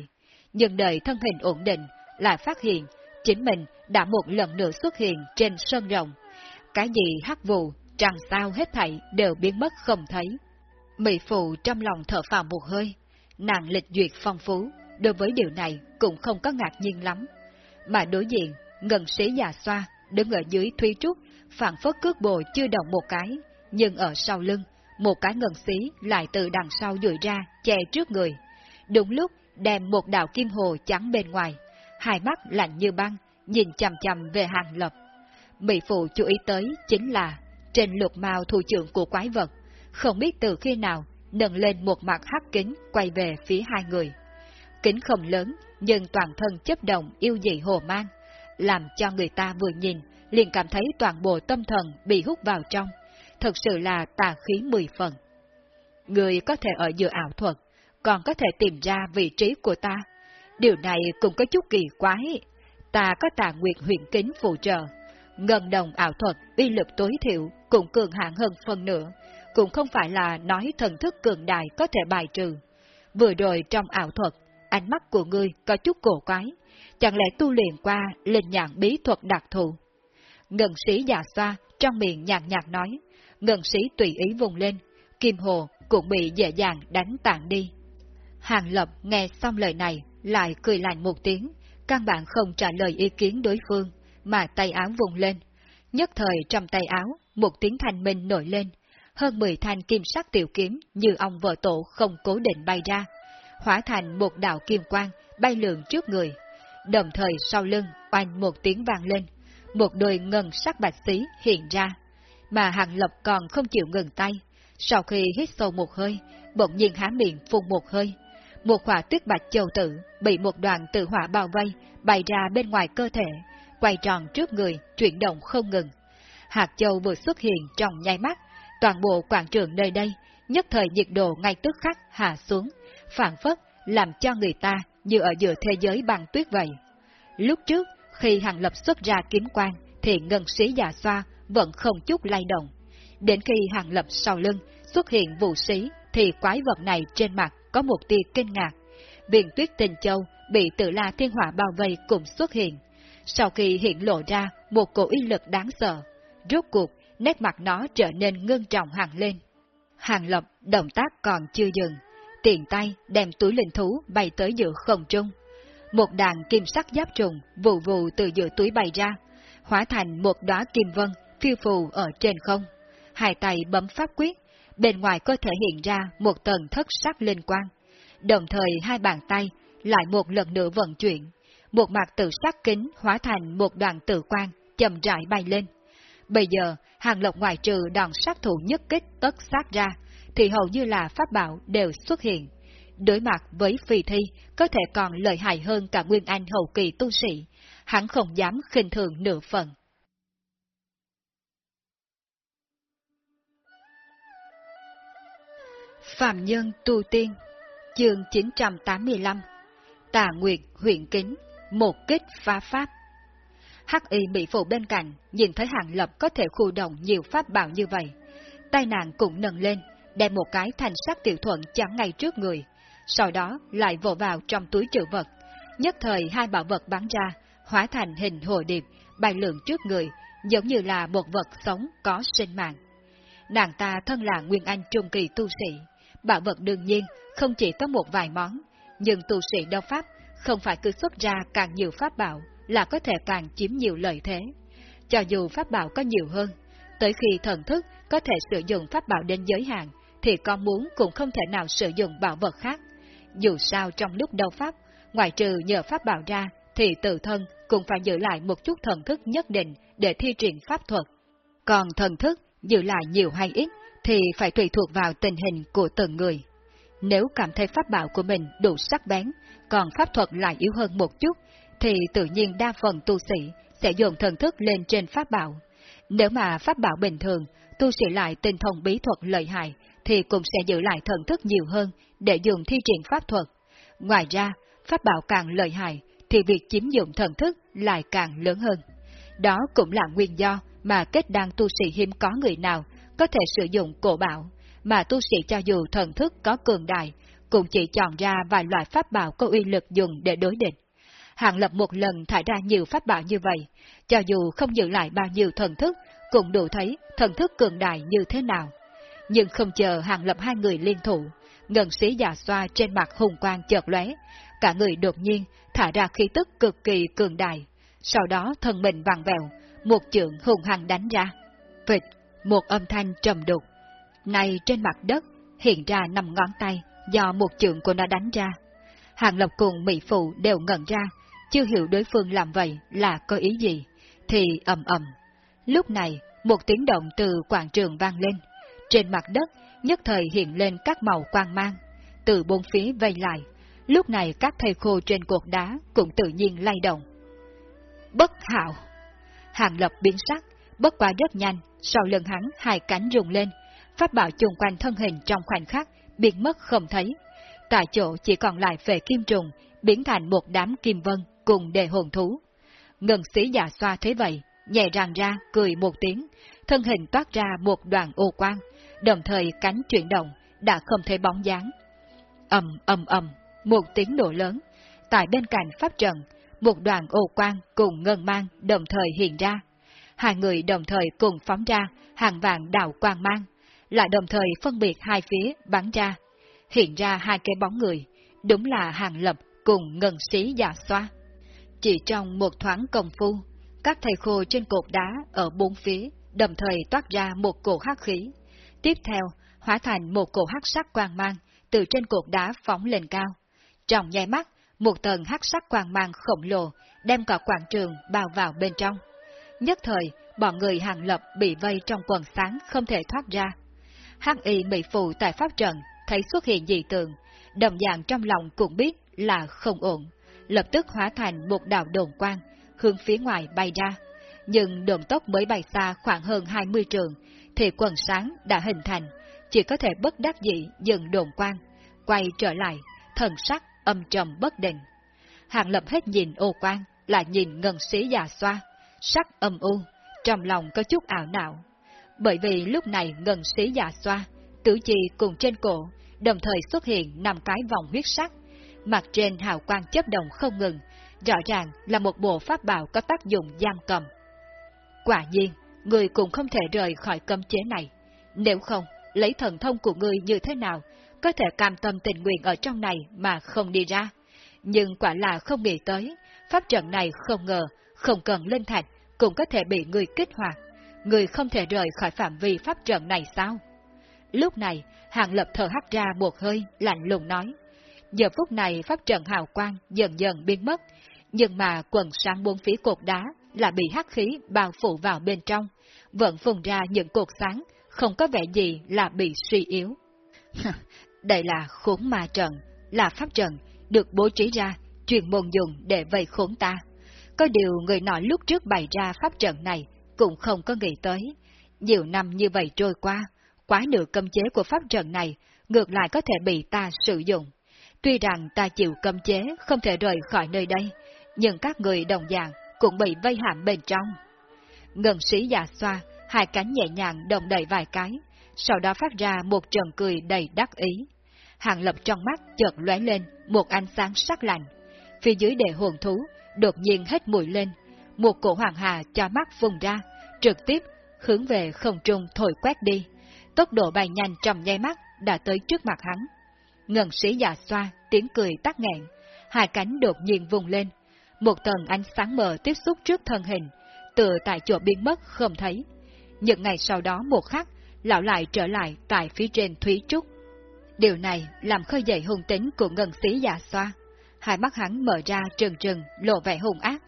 Nhưng đợi thân hình ổn định, lại phát hiện chính mình đã một lần nữa xuất hiện trên sân rộng. Cái gì hắc vụ, trăng sao hết thảy đều biến mất không thấy. Mỹ phụ trong lòng thở phào một hơi, nàng lịch duyệt phong phú, đối với điều này cũng không có ngạc nhiên lắm. Mà đối diện, ngân sĩ già xoa, đứng ở dưới thúy trúc, phản phất cước bồ chưa động một cái, nhưng ở sau lưng, một cái ngân xí lại từ đằng sau dụi ra, che trước người. Đúng lúc, đem một đạo kim hồ trắng bên ngoài, hai mắt lạnh như băng, nhìn chầm chầm về hàng lập. Mỹ phụ chú ý tới chính là, trên lục mao thủ trưởng của quái vật, không biết từ khi nào, nâng lên một mặt hắc kính quay về phía hai người. Kính không lớn, nhưng toàn thân chấp động yêu dị hồ mang, làm cho người ta vừa nhìn, liền cảm thấy toàn bộ tâm thần bị hút vào trong, thật sự là tà khí mười phần. Người có thể ở giữa ảo thuật, còn có thể tìm ra vị trí của ta. Điều này cũng có chút kỳ quái. Ta có tà nguyệt huyền kính phụ trợ. Ngân đồng ảo thuật, uy lực tối thiểu, cũng cường hạng hơn phần nữa. Cũng không phải là nói thần thức cường đại có thể bài trừ. Vừa rồi trong ảo thuật, ánh mắt của ngươi có chút cổ quái. Chẳng lẽ tu luyện qua linh nhạn bí thuật đặc thù? Ngân sĩ già xoa, trong miệng nhàn nhạt nói ngân sĩ tùy ý vùng lên, kim hồ cũng bị dễ dàng đánh tàn đi. Hàng Lập nghe xong lời này, lại cười lạnh một tiếng, căn bản không trả lời ý kiến đối phương, mà tay áo vùng lên. Nhất thời trong tay áo, một tiếng thanh minh nổi lên, hơn 10 thanh kim sắc tiểu kiếm như ông vợ tổ không cố định bay ra, hóa thành một đạo kim quang bay lượn trước người. Đồng thời sau lưng oanh một tiếng vang lên, một đôi ngân sắc bạch xí hiện ra, mà Hàng Lập còn không chịu ngừng tay. Sau khi hít sâu một hơi, bỗng nhiên há miệng phun một hơi. Một hỏa tuyết bạch châu tử bị một đoàn tự hỏa bao vây, bày ra bên ngoài cơ thể, quay tròn trước người, chuyển động không ngừng. Hạt châu vừa xuất hiện trong nháy mắt, toàn bộ quảng trường nơi đây, nhất thời nhiệt độ ngay tức khắc hạ xuống, phản phất làm cho người ta như ở giữa thế giới bằng tuyết vậy. Lúc trước, khi Hàng Lập xuất ra kiếm quan, thì ngân sĩ già xoa vẫn không chút lay động. Đến khi hàng lập sau lưng xuất hiện vụ sĩ, thì quái vật này trên mặt có một tia kinh ngạc. Viên tuyết tình châu bị tự la thiên hỏa bao vây cùng xuất hiện. Sau khi hiện lộ ra một cổ uy lực đáng sợ, rốt cuộc nét mặt nó trở nên ngưng trọng hẳn lên. Hàng Lập động tác còn chưa dừng, tiền tay đem túi linh thú bay tới giữa không trung. Một đàn kim sắc giáp trùng vụ vụ từ giữa túi bay ra, hóa thành một đóa kim vân phiêu phù ở trên không. Hai tay bấm pháp quyết, bên ngoài có thể hiện ra một tầng thất sắc linh quang. Đồng thời hai bàn tay lại một lần nữa vận chuyển, một mặt tự sắc kính hóa thành một đoàn tự quang, chậm rãi bay lên. Bây giờ, hàng lộc ngoại trừ đòn sát thủ nhất kích tất sát ra, thì hầu như là pháp bảo đều xuất hiện. Đối mặt với phi thi, có thể còn lợi hại hơn cả Nguyên Anh hậu kỳ tu sĩ, hắn không dám khinh thường nửa phần. Phạm Nhân Tu Tiên Chương 985 Tà Nguyệt huyện kính Một kích phá pháp Hắc y mỹ phụ bên cạnh nhìn thấy hàng lập có thể khu động nhiều pháp bảo như vậy. Tai nạn cũng nâng lên, đem một cái thành sắc tiểu thuận chắn ngay trước người, sau đó lại vỗ vào trong túi trữ vật. Nhất thời hai bảo vật bắn ra, hóa thành hình hồ điệp, bay lượn trước người, giống như là một vật sống có sinh mạng. Nàng ta thân là Nguyên Anh Trung Kỳ tu sĩ, bảo vật đương nhiên không chỉ có một vài món, nhưng tu sĩ đao pháp không phải cứ xuất ra càng nhiều pháp bảo là có thể càng chiếm nhiều lợi thế. Cho dù pháp bảo có nhiều hơn, tới khi thần thức có thể sử dụng pháp bảo đến giới hạn, thì con muốn cũng không thể nào sử dụng bảo vật khác. Dù sao trong lúc đau pháp, ngoại trừ nhờ pháp bảo ra, thì tự thân cũng phải giữ lại một chút thần thức nhất định để thi triển pháp thuật. Còn thần thức giữ lại nhiều hay ít thì phải tùy thuộc vào tình hình của từng người. Nếu cảm thấy pháp bảo của mình đủ sắc bén, còn pháp thuật lại yếu hơn một chút, thì tự nhiên đa phần tu sĩ sẽ dùng thần thức lên trên pháp bảo. Nếu mà pháp bảo bình thường, tu sĩ lại tinh thông bí thuật lợi hại, thì cũng sẽ giữ lại thần thức nhiều hơn để dùng thi triển pháp thuật. Ngoài ra, pháp bảo càng lợi hại, thì việc chiếm dụng thần thức lại càng lớn hơn. Đó cũng là nguyên do mà kết đăng tu sĩ hiếm có người nào có thể sử dụng cổ bảo, mà tu sĩ cho dù thần thức có cường đại, cũng chỉ chọn ra vài loại pháp bảo có uy lực dùng để đối địch. Hàng lập một lần thải ra nhiều pháp bảo như vậy, cho dù không giữ lại bao nhiêu thần thức, cũng đủ thấy thần thức cường đại như thế nào. Nhưng không chờ hàng lập hai người liên thủ, ngân sĩ già xoa trên mặt hùng quang chợt lóe, cả người đột nhiên thả ra khí tức cực kỳ cường đại. Sau đó thân mình vàng vẹo, một trượng hùng hăng đánh ra. Vịt, một âm thanh trầm đục. Này trên mặt đất, hiện ra năm ngón tay do một trường của nó đánh ra. Hàng Lộc cùng Mỹ Phụ đều ngẩn ra, chưa hiểu đối phương làm vậy là có ý gì, thì ầm ầm. Lúc này, một tiếng động từ quảng trường vang lên, trên mặt đất nhất thời hiện lên các màu quang mang, từ bốn phía vây lại. Lúc này các thầy khô trên cột đá cũng tự nhiên lay động. Bất hạo! Hàng lập biến sắc, bất quá rất nhanh, sau lưng hắn hai cánh rùng lên, pháp bảo chung quanh thân hình trong khoảnh khắc, biến mất không thấy. Tại chỗ chỉ còn lại về kim trùng, biến thành một đám kim vân cùng đề hồn thú. Ngân sĩ già xoa thế vậy, nhẹ ràng ra, cười một tiếng, thân hình toát ra một đoàn ô quang, đồng thời cánh chuyển động, đã không thấy bóng dáng. ầm ầm ầm, một tiếng nổ lớn, tại bên cạnh pháp trận, một đoàn ô quang cùng ngân mang đồng thời hiện ra. Hai người đồng thời cùng phóng ra hàng vạn đạo quang mang, lại đồng thời phân biệt hai phía bắn ra, hiện ra hai cái bóng người, đúng là hàng lập cùng ngân sĩ già xoa. Chỉ trong một thoáng công phu, các thầy khô trên cột đá ở bốn phía đồng thời toát ra một cổ hắc khí. Tiếp theo, hóa thành một cổ hắc sắc quang mang từ trên cột đá phóng lên cao. Trong nháy mắt, một tầng hắc sắc quang mang khổng lồ đem cả quảng trường bao vào bên trong. Nhất thời, bọn người hàng lập bị vây trong quần sáng không thể thoát ra. Hắc y bị phụ tại pháp trận, thấy xuất hiện dị tượng, đồng dạng trong lòng cũng biết là không ổn, lập tức hóa thành một đạo đồn quang, hướng phía ngoài bay ra. Nhưng đường tốc mới bay xa khoảng hơn 20 trường, thì quần sáng đã hình thành, chỉ có thể bất đắc dĩ dừng đồn quang, quay trở lại, thần sắc âm trầm bất định. Hàng lập hết nhìn ô quang, lại nhìn ngân sĩ già xoa, sắc âm u, trong lòng có chút ảo não. Bởi vì lúc này ngân sĩ già xoa, tử chi cùng trên cổ, đồng thời xuất hiện năm cái vòng huyết sắc, mặt trên hào quang chấp động không ngừng, rõ ràng là một bộ pháp bảo có tác dụng giam cầm. Quả nhiên, người cũng không thể rời khỏi cấm chế này. Nếu không, lấy thần thông của người như thế nào, có thể cam tâm tình nguyện ở trong này mà không đi ra. Nhưng quả là không nghĩ tới, pháp trận này không ngờ, không cần lên thạch, cũng có thể bị người kích hoạt. Người không thể rời khỏi phạm vi pháp trận này sao? Lúc này, Hàng Lập thở hắt ra một hơi, lạnh lùng nói. Giờ phút này pháp trận hào quang dần dần biến mất, nhưng mà quần sáng bốn phía cột đá là bị hắc khí bao phủ vào bên trong, vẫn phùng ra những cột sáng, không có vẻ gì là bị suy yếu. Đây là khốn ma trận, là pháp trận, được bố trí ra, truyền môn dùng để vây khốn ta. Có điều người nọ lúc trước bày ra pháp trận này cũng không có nghĩ tới. Nhiều năm như vậy trôi qua, quá nửa cấm chế của pháp trận này ngược lại có thể bị ta sử dụng. Tuy rằng ta chịu cấm chế không thể rời khỏi nơi đây, nhưng các người đồng dạng cũng bị vây hãm bên trong. Ngân sĩ già xoa, hai cánh nhẹ nhàng đồng đẩy vài cái, sau đó phát ra một trần cười đầy đắc ý. Hàng lập trong mắt chợt lóe lên một ánh sáng sắc lạnh. Phía dưới đệ hồn thú, đột nhiên hết mùi lên, một cổ hoàng hà cho mắt vùng ra, trực tiếp hướng về không trung thổi quét đi. Tốc độ bay nhanh trong nháy mắt đã tới trước mặt hắn. Ngân sĩ già xoa, tiếng cười tắt nghẹn, hai cánh đột nhiên vùng lên. Một tầng ánh sáng mờ tiếp xúc trước thân hình, tựa tại chỗ biến mất không thấy. Những ngày sau đó một khắc, lão lại trở lại tại phía trên Thúy Trúc. Điều này làm khơi dậy hung tính của ngân sĩ già xoa. Hai mắt hắn mở ra trừng trừng, lộ vẻ hung ác.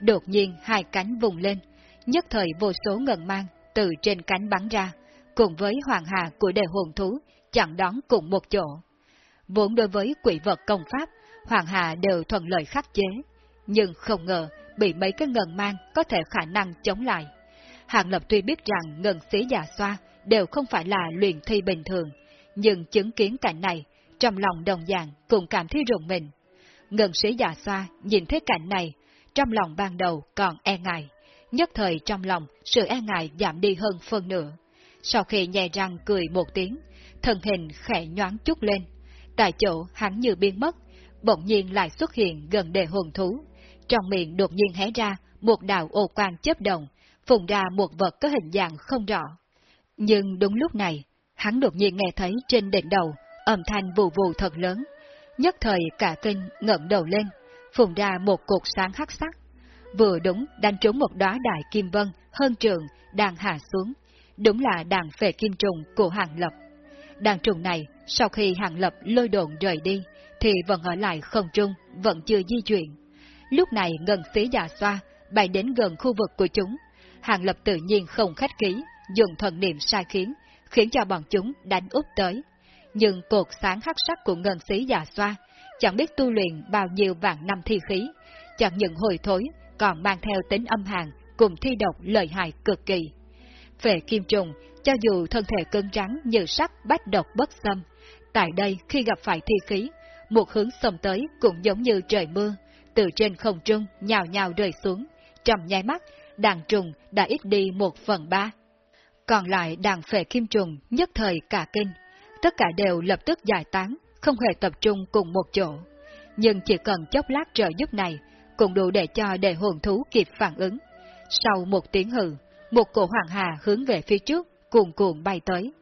Đột nhiên hai cánh vùng lên, nhất thời vô số ngần mang từ trên cánh bắn ra, cùng với hoàng hà của đề hồn thú, chặn đón cùng một chỗ. Vốn đối với quỷ vật công pháp, hoàng hà đều thuận lợi khắc chế, nhưng không ngờ bị mấy cái ngần mang có thể khả năng chống lại. Hàng Lập tuy biết rằng ngân xí già xoa đều không phải là luyện thi bình thường, nhưng chứng kiến cảnh này, trong lòng đồng dạng cũng cảm thấy rùng mình. Ngân sĩ già xoa nhìn thấy cảnh này, trong lòng ban đầu còn e ngại, nhất thời trong lòng sự e ngại giảm đi hơn phân nửa. Sau khi nhè răng cười một tiếng, thân hình khẽ nhoáng chút lên, tại chỗ hắn như biến mất, bỗng nhiên lại xuất hiện gần đề hồn thú. Trong miệng đột nhiên hé ra một đạo ô quang chớp động, phùng ra một vật có hình dạng không rõ. Nhưng đúng lúc này, hắn đột nhiên nghe thấy trên đỉnh đầu âm thanh vù vù thật lớn. Nhất thời cả kinh ngẩng đầu lên, phùng ra một cột sáng hắc sắc. Vừa đúng đánh trúng một đóa đại kim vân hơn trường đang hạ xuống. Đúng là đàn phệ kim trùng của hàng lập. Đàn trùng này, sau khi hàng lập lôi đồn rời đi, thì vẫn ở lại không trung, vẫn chưa di chuyển. Lúc này ngân xí già xoa, bay đến gần khu vực của chúng. Hàng lập tự nhiên không khách khí dùng thần niệm sai khiến, khiến cho bọn chúng đánh úp tới. Nhưng cột sáng hắc sắc của ngân sĩ già xoa, chẳng biết tu luyện bao nhiêu vạn năm thi khí, chẳng những hồi thối, còn mang theo tính âm hàn, cùng thi độc lợi hại cực kỳ. Về kim trùng, cho dù thân thể cứng trắng như sắt bách độc bất xâm, tại đây khi gặp phải thi khí, một hướng xông tới cũng giống như trời mưa, từ trên không trung nhào nhào rơi xuống, trong nháy mắt, đàn trùng đã ít đi một phần ba. Còn lại đàn phệ kim trùng nhất thời cả kinh, tất cả đều lập tức giải tán, không hề tập trung cùng một chỗ. Nhưng chỉ cần chốc lát trợ giúp này, cũng đủ để cho đề hồn thú kịp phản ứng. Sau một tiếng hừ, một cổ hoàng hà hướng về phía trước, cuồn cuộn bay tới.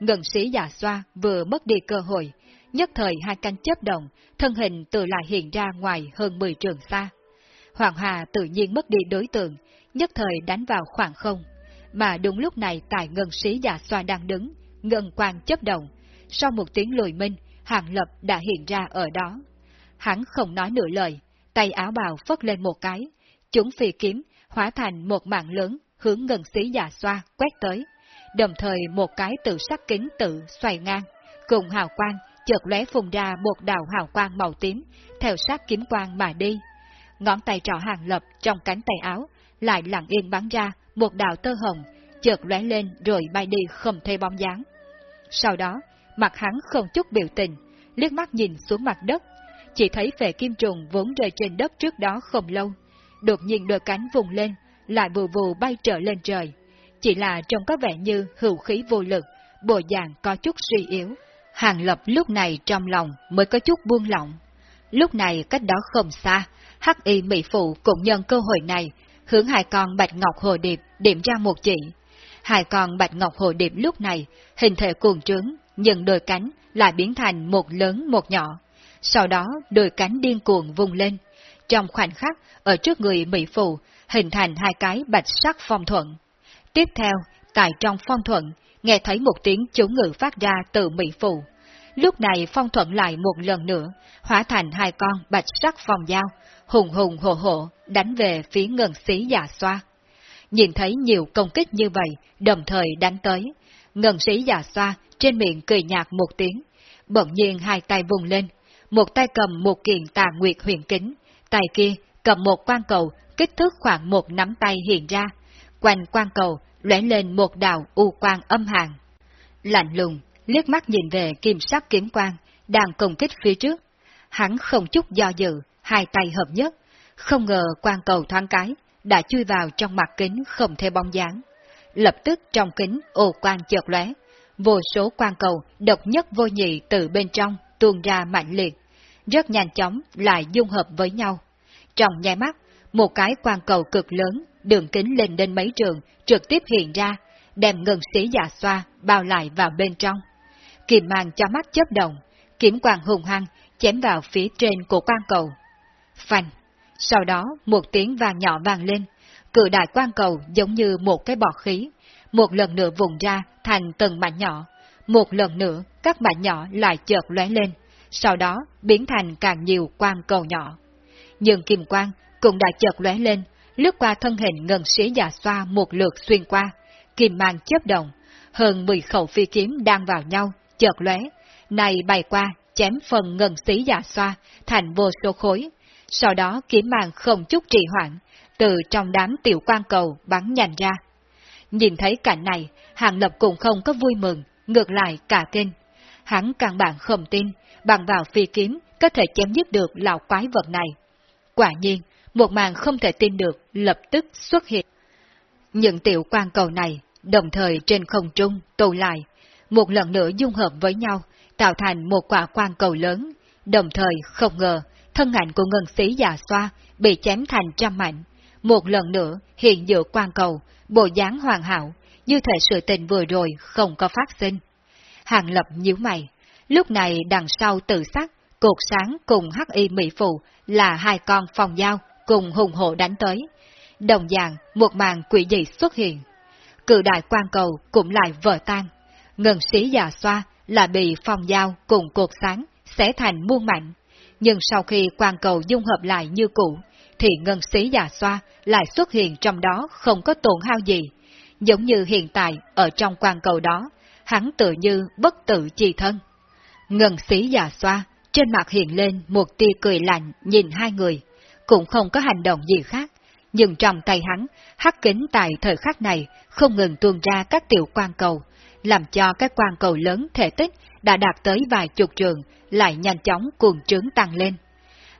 Ngân sĩ giả xoa vừa mất đi cơ hội, nhất thời hai cánh chấp động, thân hình tự lại hiện ra ngoài hơn 10 trường xa. Hoàng Hà tự nhiên mất đi đối tượng, nhất thời đánh vào khoảng không. Mà đúng lúc này tại ngân sĩ giả xoa đang đứng, ngân quang chấp động. Sau một tiếng lùi minh, Hàng Lập đã hiện ra ở đó. Hắn không nói nửa lời, tay áo bào phất lên một cái, chúng phi kiếm hóa thành một mạng lớn hướng ngân sĩ già dạ xoa quét tới. Đồng thời một cái tự sắc kính tự xoay ngang, cùng hào quang chợt lóe phùng ra một đạo hào quang màu tím, theo sát kiếm quang mà đi. Ngón tay trỏ hàng lập trong cánh tay áo, lại lặng yên bắn ra một đạo tơ hồng, chợt lóe lên rồi bay đi không thấy bóng dáng. Sau đó, mặt hắn không chút biểu tình, liếc mắt nhìn xuống mặt đất, chỉ thấy phệ kim trùng vốn rơi trên đất trước đó không lâu, đột nhiên đôi cánh vùng lên, lại vù vù bay trở lên trời. Chỉ là trông có vẻ như hữu khí vô lực, bộ dạng có chút suy yếu. Hàng Lập lúc này trong lòng mới có chút buông lỏng. Lúc này cách đó không xa, Hắc Y Mỹ Phụ cũng nhân cơ hội này, hướng hai con Bạch Ngọc Hồ Điệp điểm ra một chỉ. Hai con Bạch Ngọc Hồ Điệp lúc này, hình thể cuồng trướng, nhưng đôi cánh lại biến thành một lớn một nhỏ. Sau đó, đôi cánh điên cuồng vùng lên. Trong khoảnh khắc, ở trước người Mỹ Phụ, hình thành hai cái bạch sắc phong thuận. Tiếp theo, tại trong phong thuận, nghe thấy một tiếng chú ngữ phát ra từ Mỹ Phụ. Lúc này phong thuận lại một lần nữa, hóa thành hai con bạch sắc phong dao, hùng hùng hồ hộ, đánh về phía ngân xí già xoa. Nhìn thấy nhiều công kích như vậy, đồng thời đánh tới, ngân sĩ già xoa trên miệng cười nhạt một tiếng, bỗng nhiên hai tay vùng lên, một tay cầm một kiện tà nguyệt huyền kính, tay kia cầm một quan cầu kích thước khoảng một nắm tay hiện ra, quanh quan cầu lóe lên một đạo u quang âm hàn. Lạnh lùng, liếc mắt nhìn về kim sắc kiếm quang, đang công kích phía trước. Hắn không chút do dự, hai tay hợp nhất, không ngờ quan cầu thoáng cái, đã chui vào trong mặt kính không thể bóng dáng. Lập tức trong kính ô quang chợt lóe, vô số quan cầu độc nhất vô nhị từ bên trong tuôn ra mạnh liệt, rất nhanh chóng lại dung hợp với nhau. Trong nháy mắt, một cái quan cầu cực lớn, đường kính lên đến mấy trường, trực tiếp hiện ra, đem ngân sĩ giả xoa bao lại vào bên trong. Kim mang cho mắt chớp động, kiếm quang hùng hăng chém vào phía trên của quan cầu. Phanh! Sau đó một tiếng vàng nhỏ vang lên, cự đại quan cầu giống như một cái bọt khí, một lần nữa vùng ra thành từng mảnh nhỏ, một lần nữa các mảnh nhỏ lại chợt lóe lên, sau đó biến thành càng nhiều quang cầu nhỏ. Nhưng kim quang cũng đã chợt lóe lên, lướt qua thân hình ngân sĩ già xoa một lượt xuyên qua, kim mang chớp động, hơn 10 khẩu phi kiếm đang vào nhau, chợt lóe, này bay qua, chém phần ngân sĩ già xoa thành vô số khối, sau đó kiếm mang không chút trì hoãn, từ trong đám tiểu quan cầu bắn nhanh ra. Nhìn thấy cảnh này, Hàng Lập cũng không có vui mừng, ngược lại cả kinh. Hắn càng bản không tin, bằng vào phi kiếm có thể chém giết được lão quái vật này. Quả nhiên, một màn không thể tin được lập tức xuất hiện. Những tiểu quan cầu này đồng thời trên không trung tụ lại, một lần nữa dung hợp với nhau, tạo thành một quả quan cầu lớn, đồng thời không ngờ thân ảnh của ngân sĩ già xoa bị chém thành trăm mảnh. Một lần nữa hiện giữa quan cầu, bộ dáng hoàn hảo, như thể sự tình vừa rồi không có phát sinh. Hàng lập nhíu mày, lúc này đằng sau tự sắc, cột sáng cùng hắc y mỹ phụ là hai con phòng dao cùng hùng hộ đánh tới. Đồng dạng, một màn quỷ dị xuất hiện. Cự đại quan cầu cũng lại vỡ tan. Ngân sĩ già xoa là bị phòng dao cùng cột sáng xé thành muôn mạnh, Nhưng sau khi quan cầu dung hợp lại như cũ, thì ngân sĩ già xoa lại xuất hiện trong đó không có tổn hao gì. Giống như hiện tại ở trong quan cầu đó, hắn tự như bất tử chi thân. Ngân sĩ già xoa, trên mặt hiện lên một tia cười lạnh nhìn hai người, cũng không có hành động gì khác. Nhưng trong tay hắn, hắc kính tại thời khắc này không ngừng tuôn ra các tiểu quan cầu, làm cho các quan cầu lớn thể tích đã đạt tới vài chục trường, lại nhanh chóng cuồng trướng tăng lên.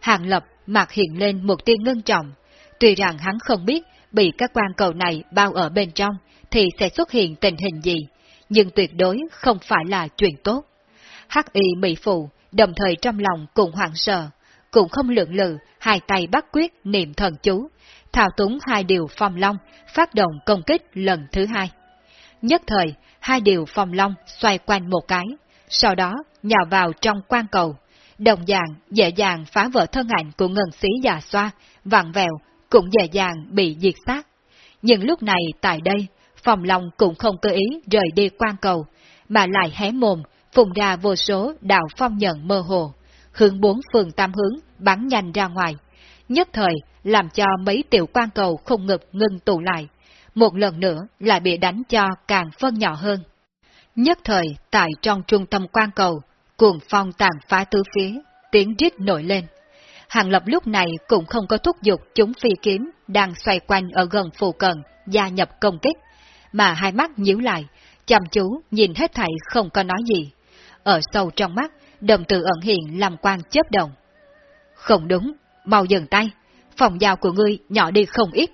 Hàng lập mặt hiện lên một tia ngưng trọng, tuy rằng hắn không biết bị các quan cầu này bao ở bên trong thì sẽ xuất hiện tình hình gì, nhưng tuyệt đối không phải là chuyện tốt. Hắc y mỹ phụ đồng thời trong lòng cùng hoảng sợ, cũng không lượng lự, hai tay bắt quyết niệm thần chú, thao túng hai điều phong long, phát động công kích lần thứ hai. Nhất thời, hai điều phong long xoay quanh một cái, sau đó nhào vào trong quan cầu, đồng dạng dễ dàng phá vỡ thân ảnh của ngân sĩ già xoa, vặn vẹo, cũng dễ dàng bị diệt sát. Nhưng lúc này tại đây, phòng lòng cũng không cơ ý rời đi quan cầu, mà lại hé mồm, phùng ra vô số đạo phong nhận mơ hồ, hướng bốn phương tam hướng bắn nhanh ra ngoài, nhất thời làm cho mấy tiểu quan cầu không ngực ngưng tụ lại, một lần nữa lại bị đánh cho càng phân nhỏ hơn. Nhất thời, tại trong trung tâm quan cầu, cuồng phong tàn phá tứ phía, tiếng rít nổi lên. Hàng lập lúc này cũng không có thúc giục chúng phi kiếm đang xoay quanh ở gần phù cận, gia nhập công kích, mà hai mắt nhíu lại, chăm chú nhìn hết thảy không có nói gì. Ở sâu trong mắt, đồng tử ẩn hiện làm quan chớp động. Không đúng, mau dừng tay, phòng giao của ngươi nhỏ đi không ít.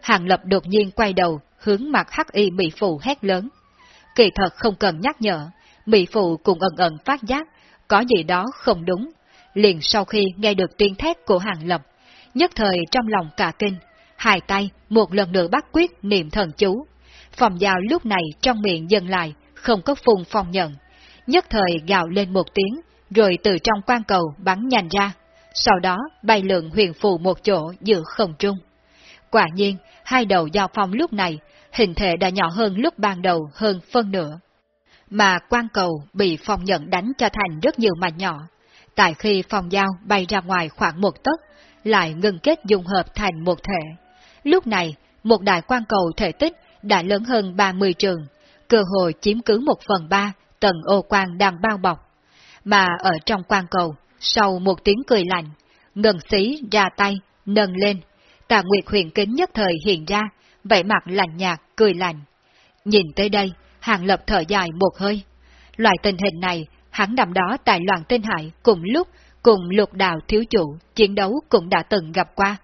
Hàng lập đột nhiên quay đầu, hướng mặt hắc y mỹ phụ hét lớn. Kỳ thật không cần nhắc nhở, mỹ phụ cũng ẩn ẩn phát giác, có gì đó không đúng. liền sau khi nghe được tiếng thét của hàng lập, nhất thời trong lòng cả kinh, hai tay một lần nữa bắt quyết niệm thần chú. Phòng dao lúc này trong miệng dần lại, không có phun phong nhận. Nhất thời gào lên một tiếng, rồi từ trong quan cầu bắn nhanh ra. Sau đó bay lượng huyền phù một chỗ giữa không trung. Quả nhiên, hai đầu giao phong lúc này, hình thể đã nhỏ hơn lúc ban đầu hơn phân nửa. Mà quan cầu bị phong nhận đánh cho thành rất nhiều mảnh nhỏ. Tại khi phong dao bay ra ngoài khoảng một tấc, lại ngừng kết dung hợp thành một thể. Lúc này, một đại quan cầu thể tích đã lớn hơn 30 trường, cơ hội chiếm cứ một phần ba tầng ô quan đang bao bọc. Mà ở trong quan cầu, sau một tiếng cười lạnh, ngân xí ra tay, nâng lên, tà nguyệt huyền kính nhất thời hiện ra, vẻ mặt lạnh nhạt, cười lạnh. Nhìn tới đây, hàng lập thở dài một hơi. Loại tình hình này, hắn nằm đó tại loạn tinh hải cùng lúc cùng lục đạo thiếu chủ, chiến đấu cũng đã từng gặp qua.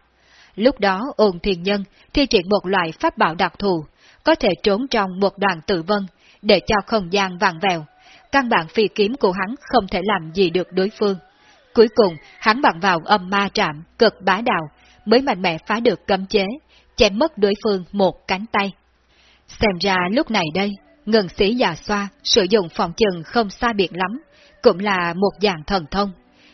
Lúc đó ôn thiền nhân thi triển một loại pháp bảo đặc thù, có thể trốn trong một đoàn tự vân, để cho không gian vàng vèo. Căn bản phi kiếm của hắn không thể làm gì được đối phương. Cuối cùng, hắn bằng vào âm ma trạm, cực bá đạo, mới mạnh mẽ phá được cấm chế, chém mất đối phương một cánh tay. Xem ra lúc này đây, ngân sĩ già xoa sử dụng phòng chừng không xa biệt lắm, cũng là một dạng thần thông.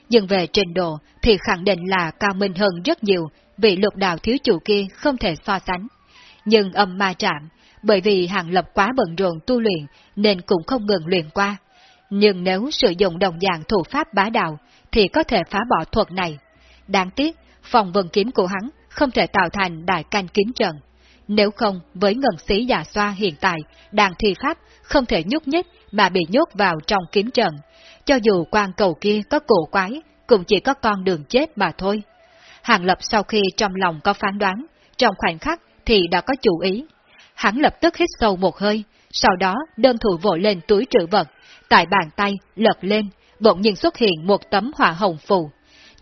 Nhưng về trình độ thì khẳng định là cao minh hơn rất nhiều, vị lục đạo thiếu chủ kia không thể so sánh. Nhưng âm ma trạm, bởi vì hàng lập quá bận rộn tu luyện nên cũng không ngừng luyện qua. Nhưng nếu sử dụng đồng dạng thủ pháp bá đạo thì có thể phá bỏ thuật này. Đáng tiếc, phòng vân kiếm của hắn không thể tạo thành đại canh kiếm trận. Nếu không, với ngân sĩ già xoa hiện tại, đang thi pháp, không thể nhúc nhích mà bị nhốt vào trong kiếm trận. Cho dù quan cầu kia có cổ quái, cũng chỉ có con đường chết mà thôi. Hàng Lập sau khi trong lòng có phán đoán, trong khoảnh khắc thì đã có chủ ý. Hắn lập tức hít sâu một hơi, sau đó đơn thủ vội lên túi trữ vật, tại bàn tay lật lên, bỗng nhiên xuất hiện một tấm hỏa hồng phù.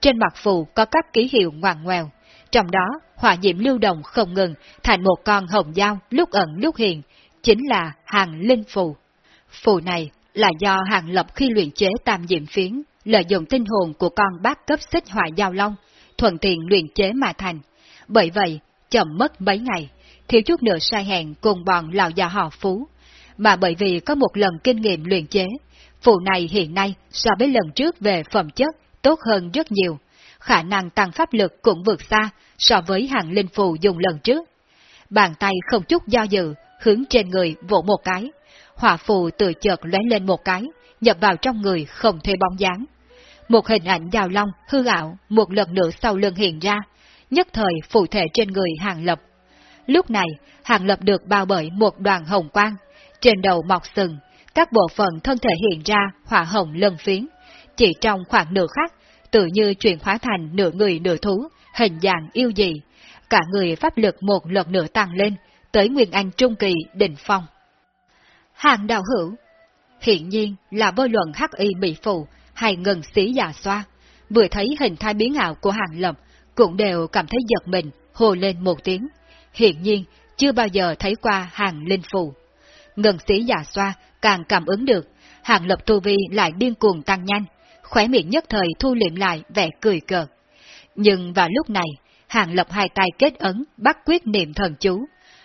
Trên mặt phù có các ký hiệu ngoằn ngoèo, trong đó hỏa diễm lưu động không ngừng thành một con hồng dao lúc ẩn lúc hiện, chính là hàng linh phù. Phù này là do hàng lập khi luyện chế tam diệm phiến, lợi dụng tinh hồn của con bát cấp xích hỏa giao long, thuận tiện luyện chế mà thành. Bởi vậy, chậm mất mấy ngày, thiếu chút nữa sai hẹn cùng bọn lão già họ phú. Mà bởi vì có một lần kinh nghiệm luyện chế, phù này hiện nay so với lần trước về phẩm chất tốt hơn rất nhiều, khả năng tăng pháp lực cũng vượt xa so với hàng linh phù dùng lần trước. Bàn tay không chút do dự, hướng trên người vỗ một cái, hỏa phù từ chợt lóe lên một cái, nhập vào trong người không thể bóng dáng. Một hình ảnh đào long hư ảo một lần nữa sau lưng hiện ra, nhất thời phụ thể trên người hàng lập. Lúc này, hàng lập được bao bởi một đoàn hồng quang, trên đầu mọc sừng, các bộ phận thân thể hiện ra hỏa hồng lân phiến. Chỉ trong khoảng nửa khắc, tự như chuyển hóa thành nửa người nửa thú, hình dạng yêu dị. Cả người pháp lực một lần nữa tăng lên, tới Nguyên Anh Trung Kỳ đỉnh phong. Hàng đạo hữu Hiện nhiên là vô luận hắc y bị phụ hay ngừng xí già xoa, vừa thấy hình thái biến ảo của hàng lập, cũng đều cảm thấy giật mình, hồ lên một tiếng. Hiện nhiên, chưa bao giờ thấy qua hàng linh phù. Ngừng xí già xoa càng cảm ứng được, hàng lập tu vi lại điên cuồng tăng nhanh, khóe miệng nhất thời thu liệm lại vẻ cười cợt. Nhưng vào lúc này, hàng lập hai tay kết ấn, bắt quyết niệm thần chú.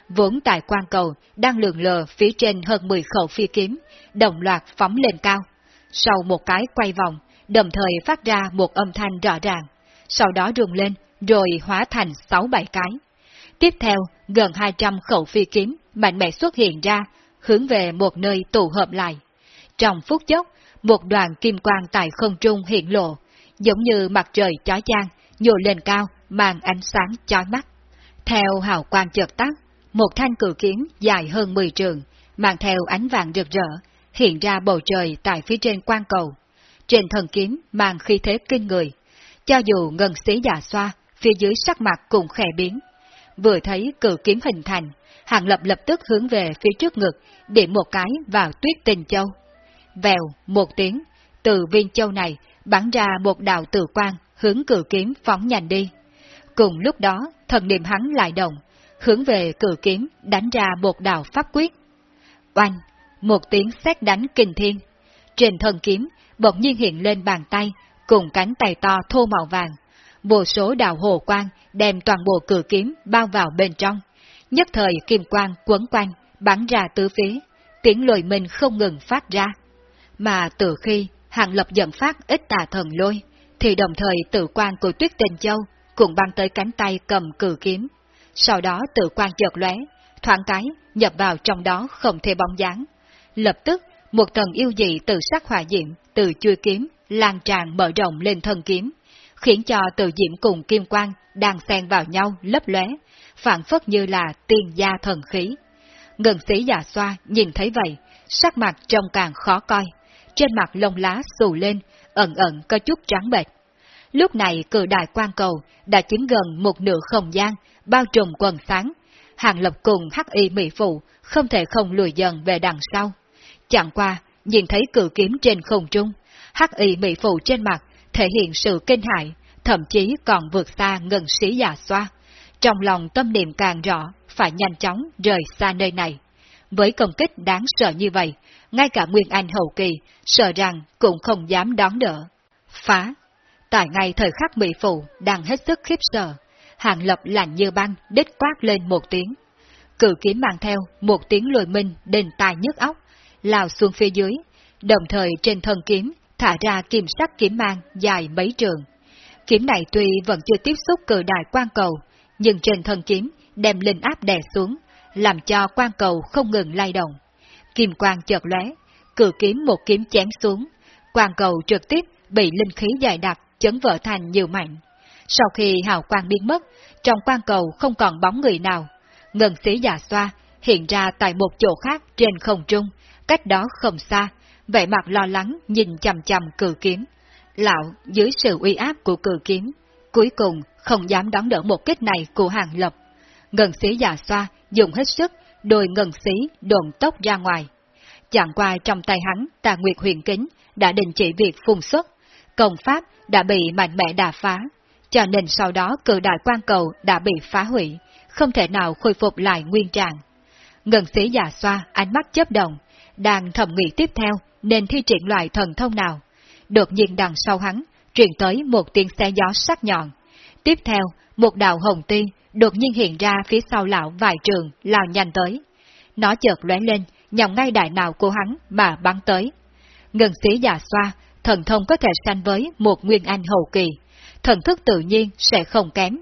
Vốn tại quan cầu đang lượn lờ phía trên hơn 10 khẩu phi kiếm, đồng loạt phóng lên cao. Sau một cái quay vòng, đồng thời phát ra một âm thanh rõ ràng, sau đó rung lên, rồi hóa thành 6-7 cái. Tiếp theo, gần 200 khẩu phi kiếm mạnh mẽ xuất hiện ra, hướng về một nơi tụ hợp lại. Trong phút chốc, một đoàn kim quang tại không trung hiện lộ, giống như mặt trời chói chang, nhô lên cao, mang ánh sáng chói mắt. Theo hào quang chợt tắt, một thanh cử kiếm dài hơn 10 trường, mang theo ánh vàng rực rỡ, hiện ra bầu trời tại phía trên quan cầu. Trên thần kiếm mang khí thế kinh người, cho dù ngân xí giả xoa, phía dưới sắc mặt cũng khẽ biến. Vừa thấy cử kiếm hình thành, Hàng Lập lập tức hướng về phía trước ngực, điểm một cái vào tuyết tình châu. Vèo, một tiếng, từ viên châu này bắn ra một đạo tử quang hướng cử kiếm phóng nhanh đi. Cùng lúc đó, thần niệm hắn lại động, hướng về cử kiếm đánh ra một đạo pháp quyết. Oanh, một tiếng sét đánh kinh thiên. Trên thần kiếm bỗng nhiên hiện lên bàn tay, cùng cánh tay to thô màu vàng. Vô số đạo hồ quang đem toàn bộ cử kiếm bao vào bên trong. Nhất thời kim quang quấn quanh, bắn ra tứ phía, tiếng lồi mình không ngừng phát ra. Mà từ khi Hàng Lập dẫn phát ít tà thần lôi, thì đồng thời tự quan của Tuyết Tình Châu cũng băng tới cánh tay cầm cử kiếm. Sau đó tự quan chợt lóe, thoáng cái nhập vào trong đó không thể bóng dáng. Lập tức, một tầng yêu dị từ sắc hỏa diệm, từ chui kiếm, lan tràn mở rộng lên thân kiếm, khiến cho từ diễm cùng kim quang đang xen vào nhau lấp lóe, phản phất như là tiên gia thần khí. Ngân sĩ già xoa nhìn thấy vậy, sắc mặt trông càng khó coi, trên mặt lông lá xù lên, ẩn ẩn có chút trắng bệch. Lúc này cự đại quan cầu đã chiếm gần một nửa không gian, bao trùm quần sáng. Hàng lập cùng hắc y mỹ phụ không thể không lùi dần về đằng sau. Chẳng qua, nhìn thấy cự kiếm trên không trung, hắc y mỹ phụ trên mặt thể hiện sự kinh hại, thậm chí còn vượt xa ngân sĩ già xoa. Trong lòng tâm niệm càng rõ, phải nhanh chóng rời xa nơi này. Với công kích đáng sợ như vậy, ngay cả Nguyên Anh hậu kỳ, sợ rằng cũng không dám đón đỡ. Phá! Tại ngay thời khắc Mỹ Phụ đang hết sức khiếp sợ, hàng lập lạnh như băng đích quát lên một tiếng. Cự kiếm mang theo một tiếng lùi minh đền tài nhức óc, lao xuống phía dưới, đồng thời trên thân kiếm thả ra kim sắc kiếm mang dài mấy trường. Kiếm này tuy vẫn chưa tiếp xúc cự đại quan cầu, nhưng trên thân kiếm đem linh áp đè xuống, làm cho quan cầu không ngừng lay động. Kim quang chợt lóe, cử kiếm một kiếm chém xuống, Quang cầu trực tiếp bị linh khí dài đặc chấn vỡ thành nhiều mảnh. Sau khi hào quang biến mất, trong quang cầu không còn bóng người nào. Ngân sĩ già xoa hiện ra tại một chỗ khác trên không trung, cách đó không xa, vẻ mặt lo lắng nhìn chầm chầm cử kiếm. Lão dưới sự uy áp của cử kiếm, cuối cùng không dám đón đỡ một kích này của hàng lập. Ngân sĩ già xoa dùng hết sức, đôi ngân xí đồn tốc ra ngoài. Chẳng qua trong tay hắn, tà nguyệt huyền kính đã đình chỉ việc phun xuất, công pháp đã bị mạnh mẽ đà phá, cho nên sau đó cự đại quan cầu đã bị phá hủy, không thể nào khôi phục lại nguyên trạng. Ngân sĩ già xoa, ánh mắt chấp động, đang thầm nghĩ tiếp theo nên thi triển loại thần thông nào. Đột nhiên đằng sau hắn, truyền tới một tiếng xe gió sắc nhọn. Tiếp theo, một đạo hồng tiên đột nhiên hiện ra phía sau lão vài trường, lao nhanh tới. Nó chợt lóe lên, nhằm ngay đại nào của hắn mà bắn tới. Ngân sĩ già xoa, thần thông có thể sanh với một nguyên anh hậu kỳ, thần thức tự nhiên sẽ không kém.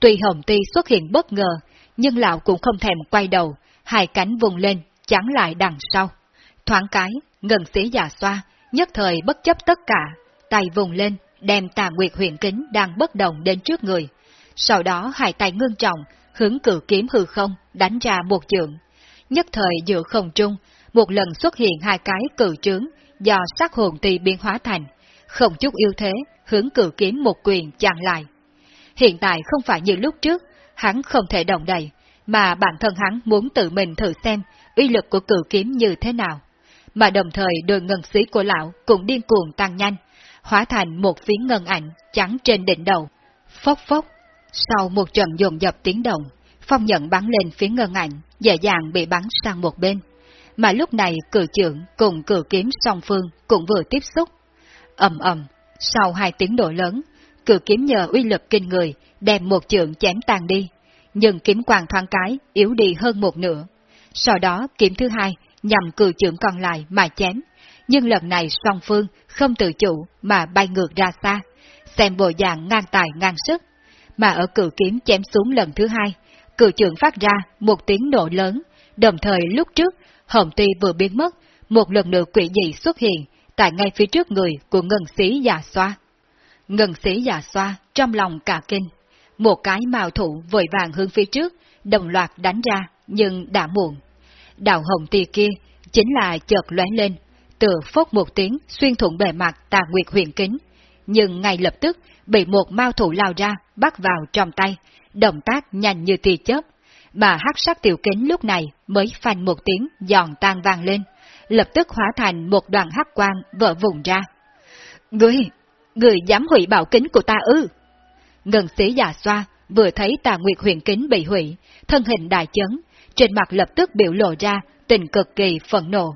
Tuy hồng ti xuất hiện bất ngờ, nhưng lão cũng không thèm quay đầu, hai cánh vùng lên, chắn lại đằng sau. Thoáng cái, ngân sĩ già xoa, nhất thời bất chấp tất cả, tay vùng lên, đem tà nguyệt huyền kính đang bất động đến trước người. Sau đó hai tay ngưng trọng, hướng cử kiếm hư không, đánh ra một trượng. Nhất thời giữa không trung, một lần xuất hiện hai cái cử trướng do sắc hồn ti biến hóa thành, không chút yêu thế, hướng cử kiếm một quyền chặn lại. Hiện tại không phải như lúc trước, hắn không thể động đậy, mà bản thân hắn muốn tự mình thử xem uy lực của cử kiếm như thế nào. Mà đồng thời đôi ngân sĩ của lão cũng điên cuồng tăng nhanh, hóa thành một phiến ngân ảnh trắng trên đỉnh đầu. Phốc phốc, sau một trận dồn dập tiếng động, phong nhận bắn lên phía ngân ảnh, dễ dàng bị bắn sang một bên. Mà lúc này cử trưởng cùng cử kiếm song phương cũng vừa tiếp xúc. ầm ầm, sau hai tiếng nổ lớn, cử kiếm nhờ uy lực kinh người, đem một trượng chém tan đi, nhưng kiếm quang thoáng cái yếu đi hơn một nửa. Sau đó kiếm thứ hai nhằm cử trưởng còn lại mà chém, nhưng lần này song phương không tự chủ mà bay ngược ra xa, xem bộ dạng ngang tài ngang sức. Mà ở cự kiếm chém xuống lần thứ hai, cự trưởng phát ra một tiếng nổ lớn, đồng thời lúc trước hồng tuy vừa biến mất, một lần nữa quỷ dị xuất hiện tại ngay phía trước người của ngân sĩ già xoa. Ngân sĩ già xoa trong lòng cả kinh, một cái màu thủ vội vàng hướng phía trước, đồng loạt đánh ra, nhưng đã muộn. Đạo hồng tì kia chính là chợt lóe lên, tựa phốt một tiếng xuyên thủng bề mặt tà nguyệt huyền kính, nhưng ngay lập tức bị một mao thủ lao ra, bắt vào trong tay, động tác nhanh như tia chớp, mà hắc sắc tiểu kính lúc này mới phanh một tiếng giòn tan vang lên, lập tức hóa thành một đoàn hắc quang vỡ vùng ra. Ngươi, ngươi dám hủy bảo kính của ta ư? Ngân sĩ già xoa, vừa thấy tà nguyệt huyền kính bị hủy, thân hình đại chấn, trên mặt lập tức biểu lộ ra tình cực kỳ phẫn nộ.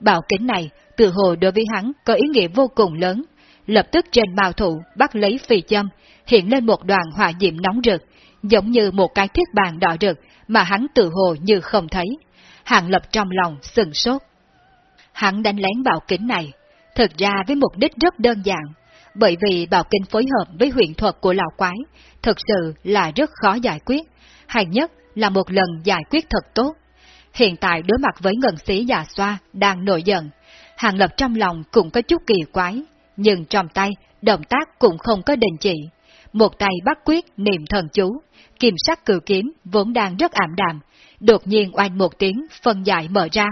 Bảo kính này, từ hồ đối với hắn có ý nghĩa vô cùng lớn, lập tức trên bào thủ bắt lấy phi châm, hiện lên một đoàn hỏa diệm nóng rực, giống như một cái thiết bàn đỏ rực mà hắn tự hồ như không thấy. Hàng lập trong lòng sừng sốt. Hắn đánh lén bảo kính này, thực ra với mục đích rất đơn giản, bởi vì bảo kính phối hợp với huyện thuật của lão quái, thực sự là rất khó giải quyết, hay nhất là một lần giải quyết thật tốt. Hiện tại đối mặt với ngân sĩ già xoa đang nổi giận, Hàng Lập trong lòng cũng có chút kỳ quái, nhưng trong tay, động tác cũng không có đình chỉ. Một tay bắt quyết niệm thần chú, kim sắc cử kiếm vốn đang rất ảm đạm, đột nhiên oanh một tiếng phân giải mở ra.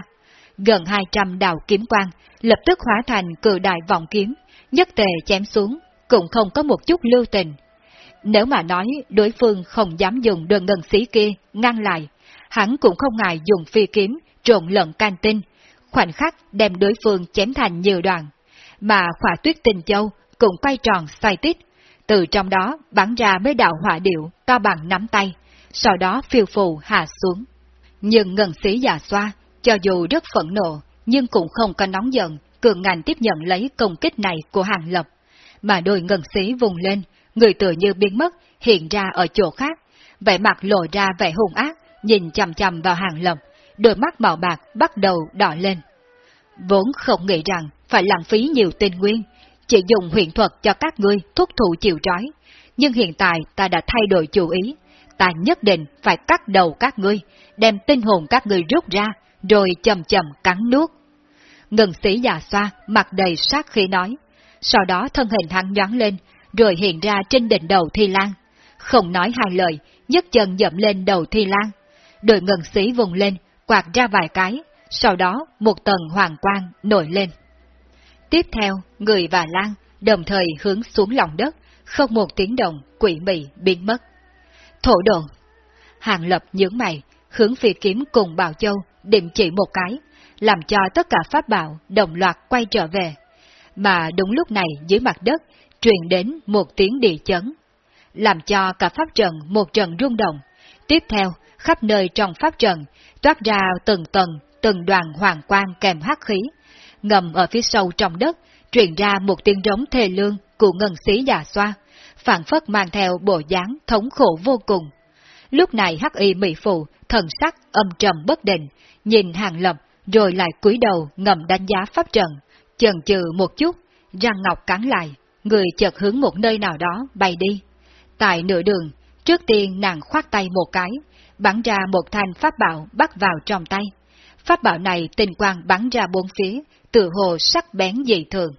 Gần 200 đạo kiếm quang, lập tức hóa thành cự đại vọng kiếm, nhất tề chém xuống, cũng không có một chút lưu tình. Nếu mà nói đối phương không dám dùng đường ngân sĩ kia ngăn lại, hắn cũng không ngại dùng phi kiếm trộn lẫn can tinh, khoảnh khắc đem đối phương chém thành nhiều đoạn. Mà khỏa tuyết tình châu cũng quay tròn xoay tít, từ trong đó bắn ra mấy đạo hỏa điệu to bằng nắm tay, sau đó phiêu phù hạ xuống. Nhưng ngần sĩ già xoa, cho dù rất phẫn nộ, nhưng cũng không có nóng giận, cường ngành tiếp nhận lấy công kích này của hàng lập. Mà đôi ngần sĩ vùng lên, người tựa như biến mất, hiện ra ở chỗ khác, vẻ mặt lộ ra vẻ hung ác, nhìn chầm chầm vào hàng lập, đôi mắt màu bạc bắt đầu đỏ lên. Vốn không nghĩ rằng phải lãng phí nhiều tinh nguyên, chỉ dùng huyền thuật cho các ngươi thúc thủ chịu trói, nhưng hiện tại ta đã thay đổi chủ ý, ta nhất định phải cắt đầu các ngươi, đem tinh hồn các ngươi rút ra, rồi chậm chậm cắn nuốt. Ngân sĩ già xoa, mặt đầy sát khí nói, sau đó thân hình hắn nhoáng lên, rồi hiện ra trên đỉnh đầu Thi Lan. Không nói hai lời, nhấc chân dậm lên đầu Thi Lan. Đội ngân sĩ vùng lên, quạt ra vài cái, sau đó một tầng hoàng quang nổi lên. Tiếp theo, người và Lan đồng thời hướng xuống lòng đất, không một tiếng động, quỷ mị biến mất. Thổ đồn. Hàng lập nhướng mày, hướng phi kiếm cùng Bảo Châu, điểm chỉ một cái, làm cho tất cả pháp bảo đồng loạt quay trở về. Mà đúng lúc này dưới mặt đất, truyền đến một tiếng địa chấn, làm cho cả pháp trận một trận rung động. Tiếp theo, khắp nơi trong pháp trận, toát ra từng tầng, từng đoàn hoàng quang kèm hắc khí. Ngầm ở phía sâu trong đất, truyền ra một tiếng rống thê lương của ngân sĩ già xoa, phản phất mang theo bộ dáng thống khổ vô cùng. Lúc này hắc y mỹ phụ, thần sắc âm trầm bất định, nhìn hàng lập, rồi lại cúi đầu ngầm đánh giá pháp trận, chần chừ một chút, răng ngọc cắn lại, người chợt hướng một nơi nào đó bay đi. Tại nửa đường, trước tiên nàng khoát tay một cái, bắn ra một thanh pháp bảo bắt vào trong tay. Pháp bảo này tình quang bắn ra bốn phía, tự hồ sắc bén dị thường.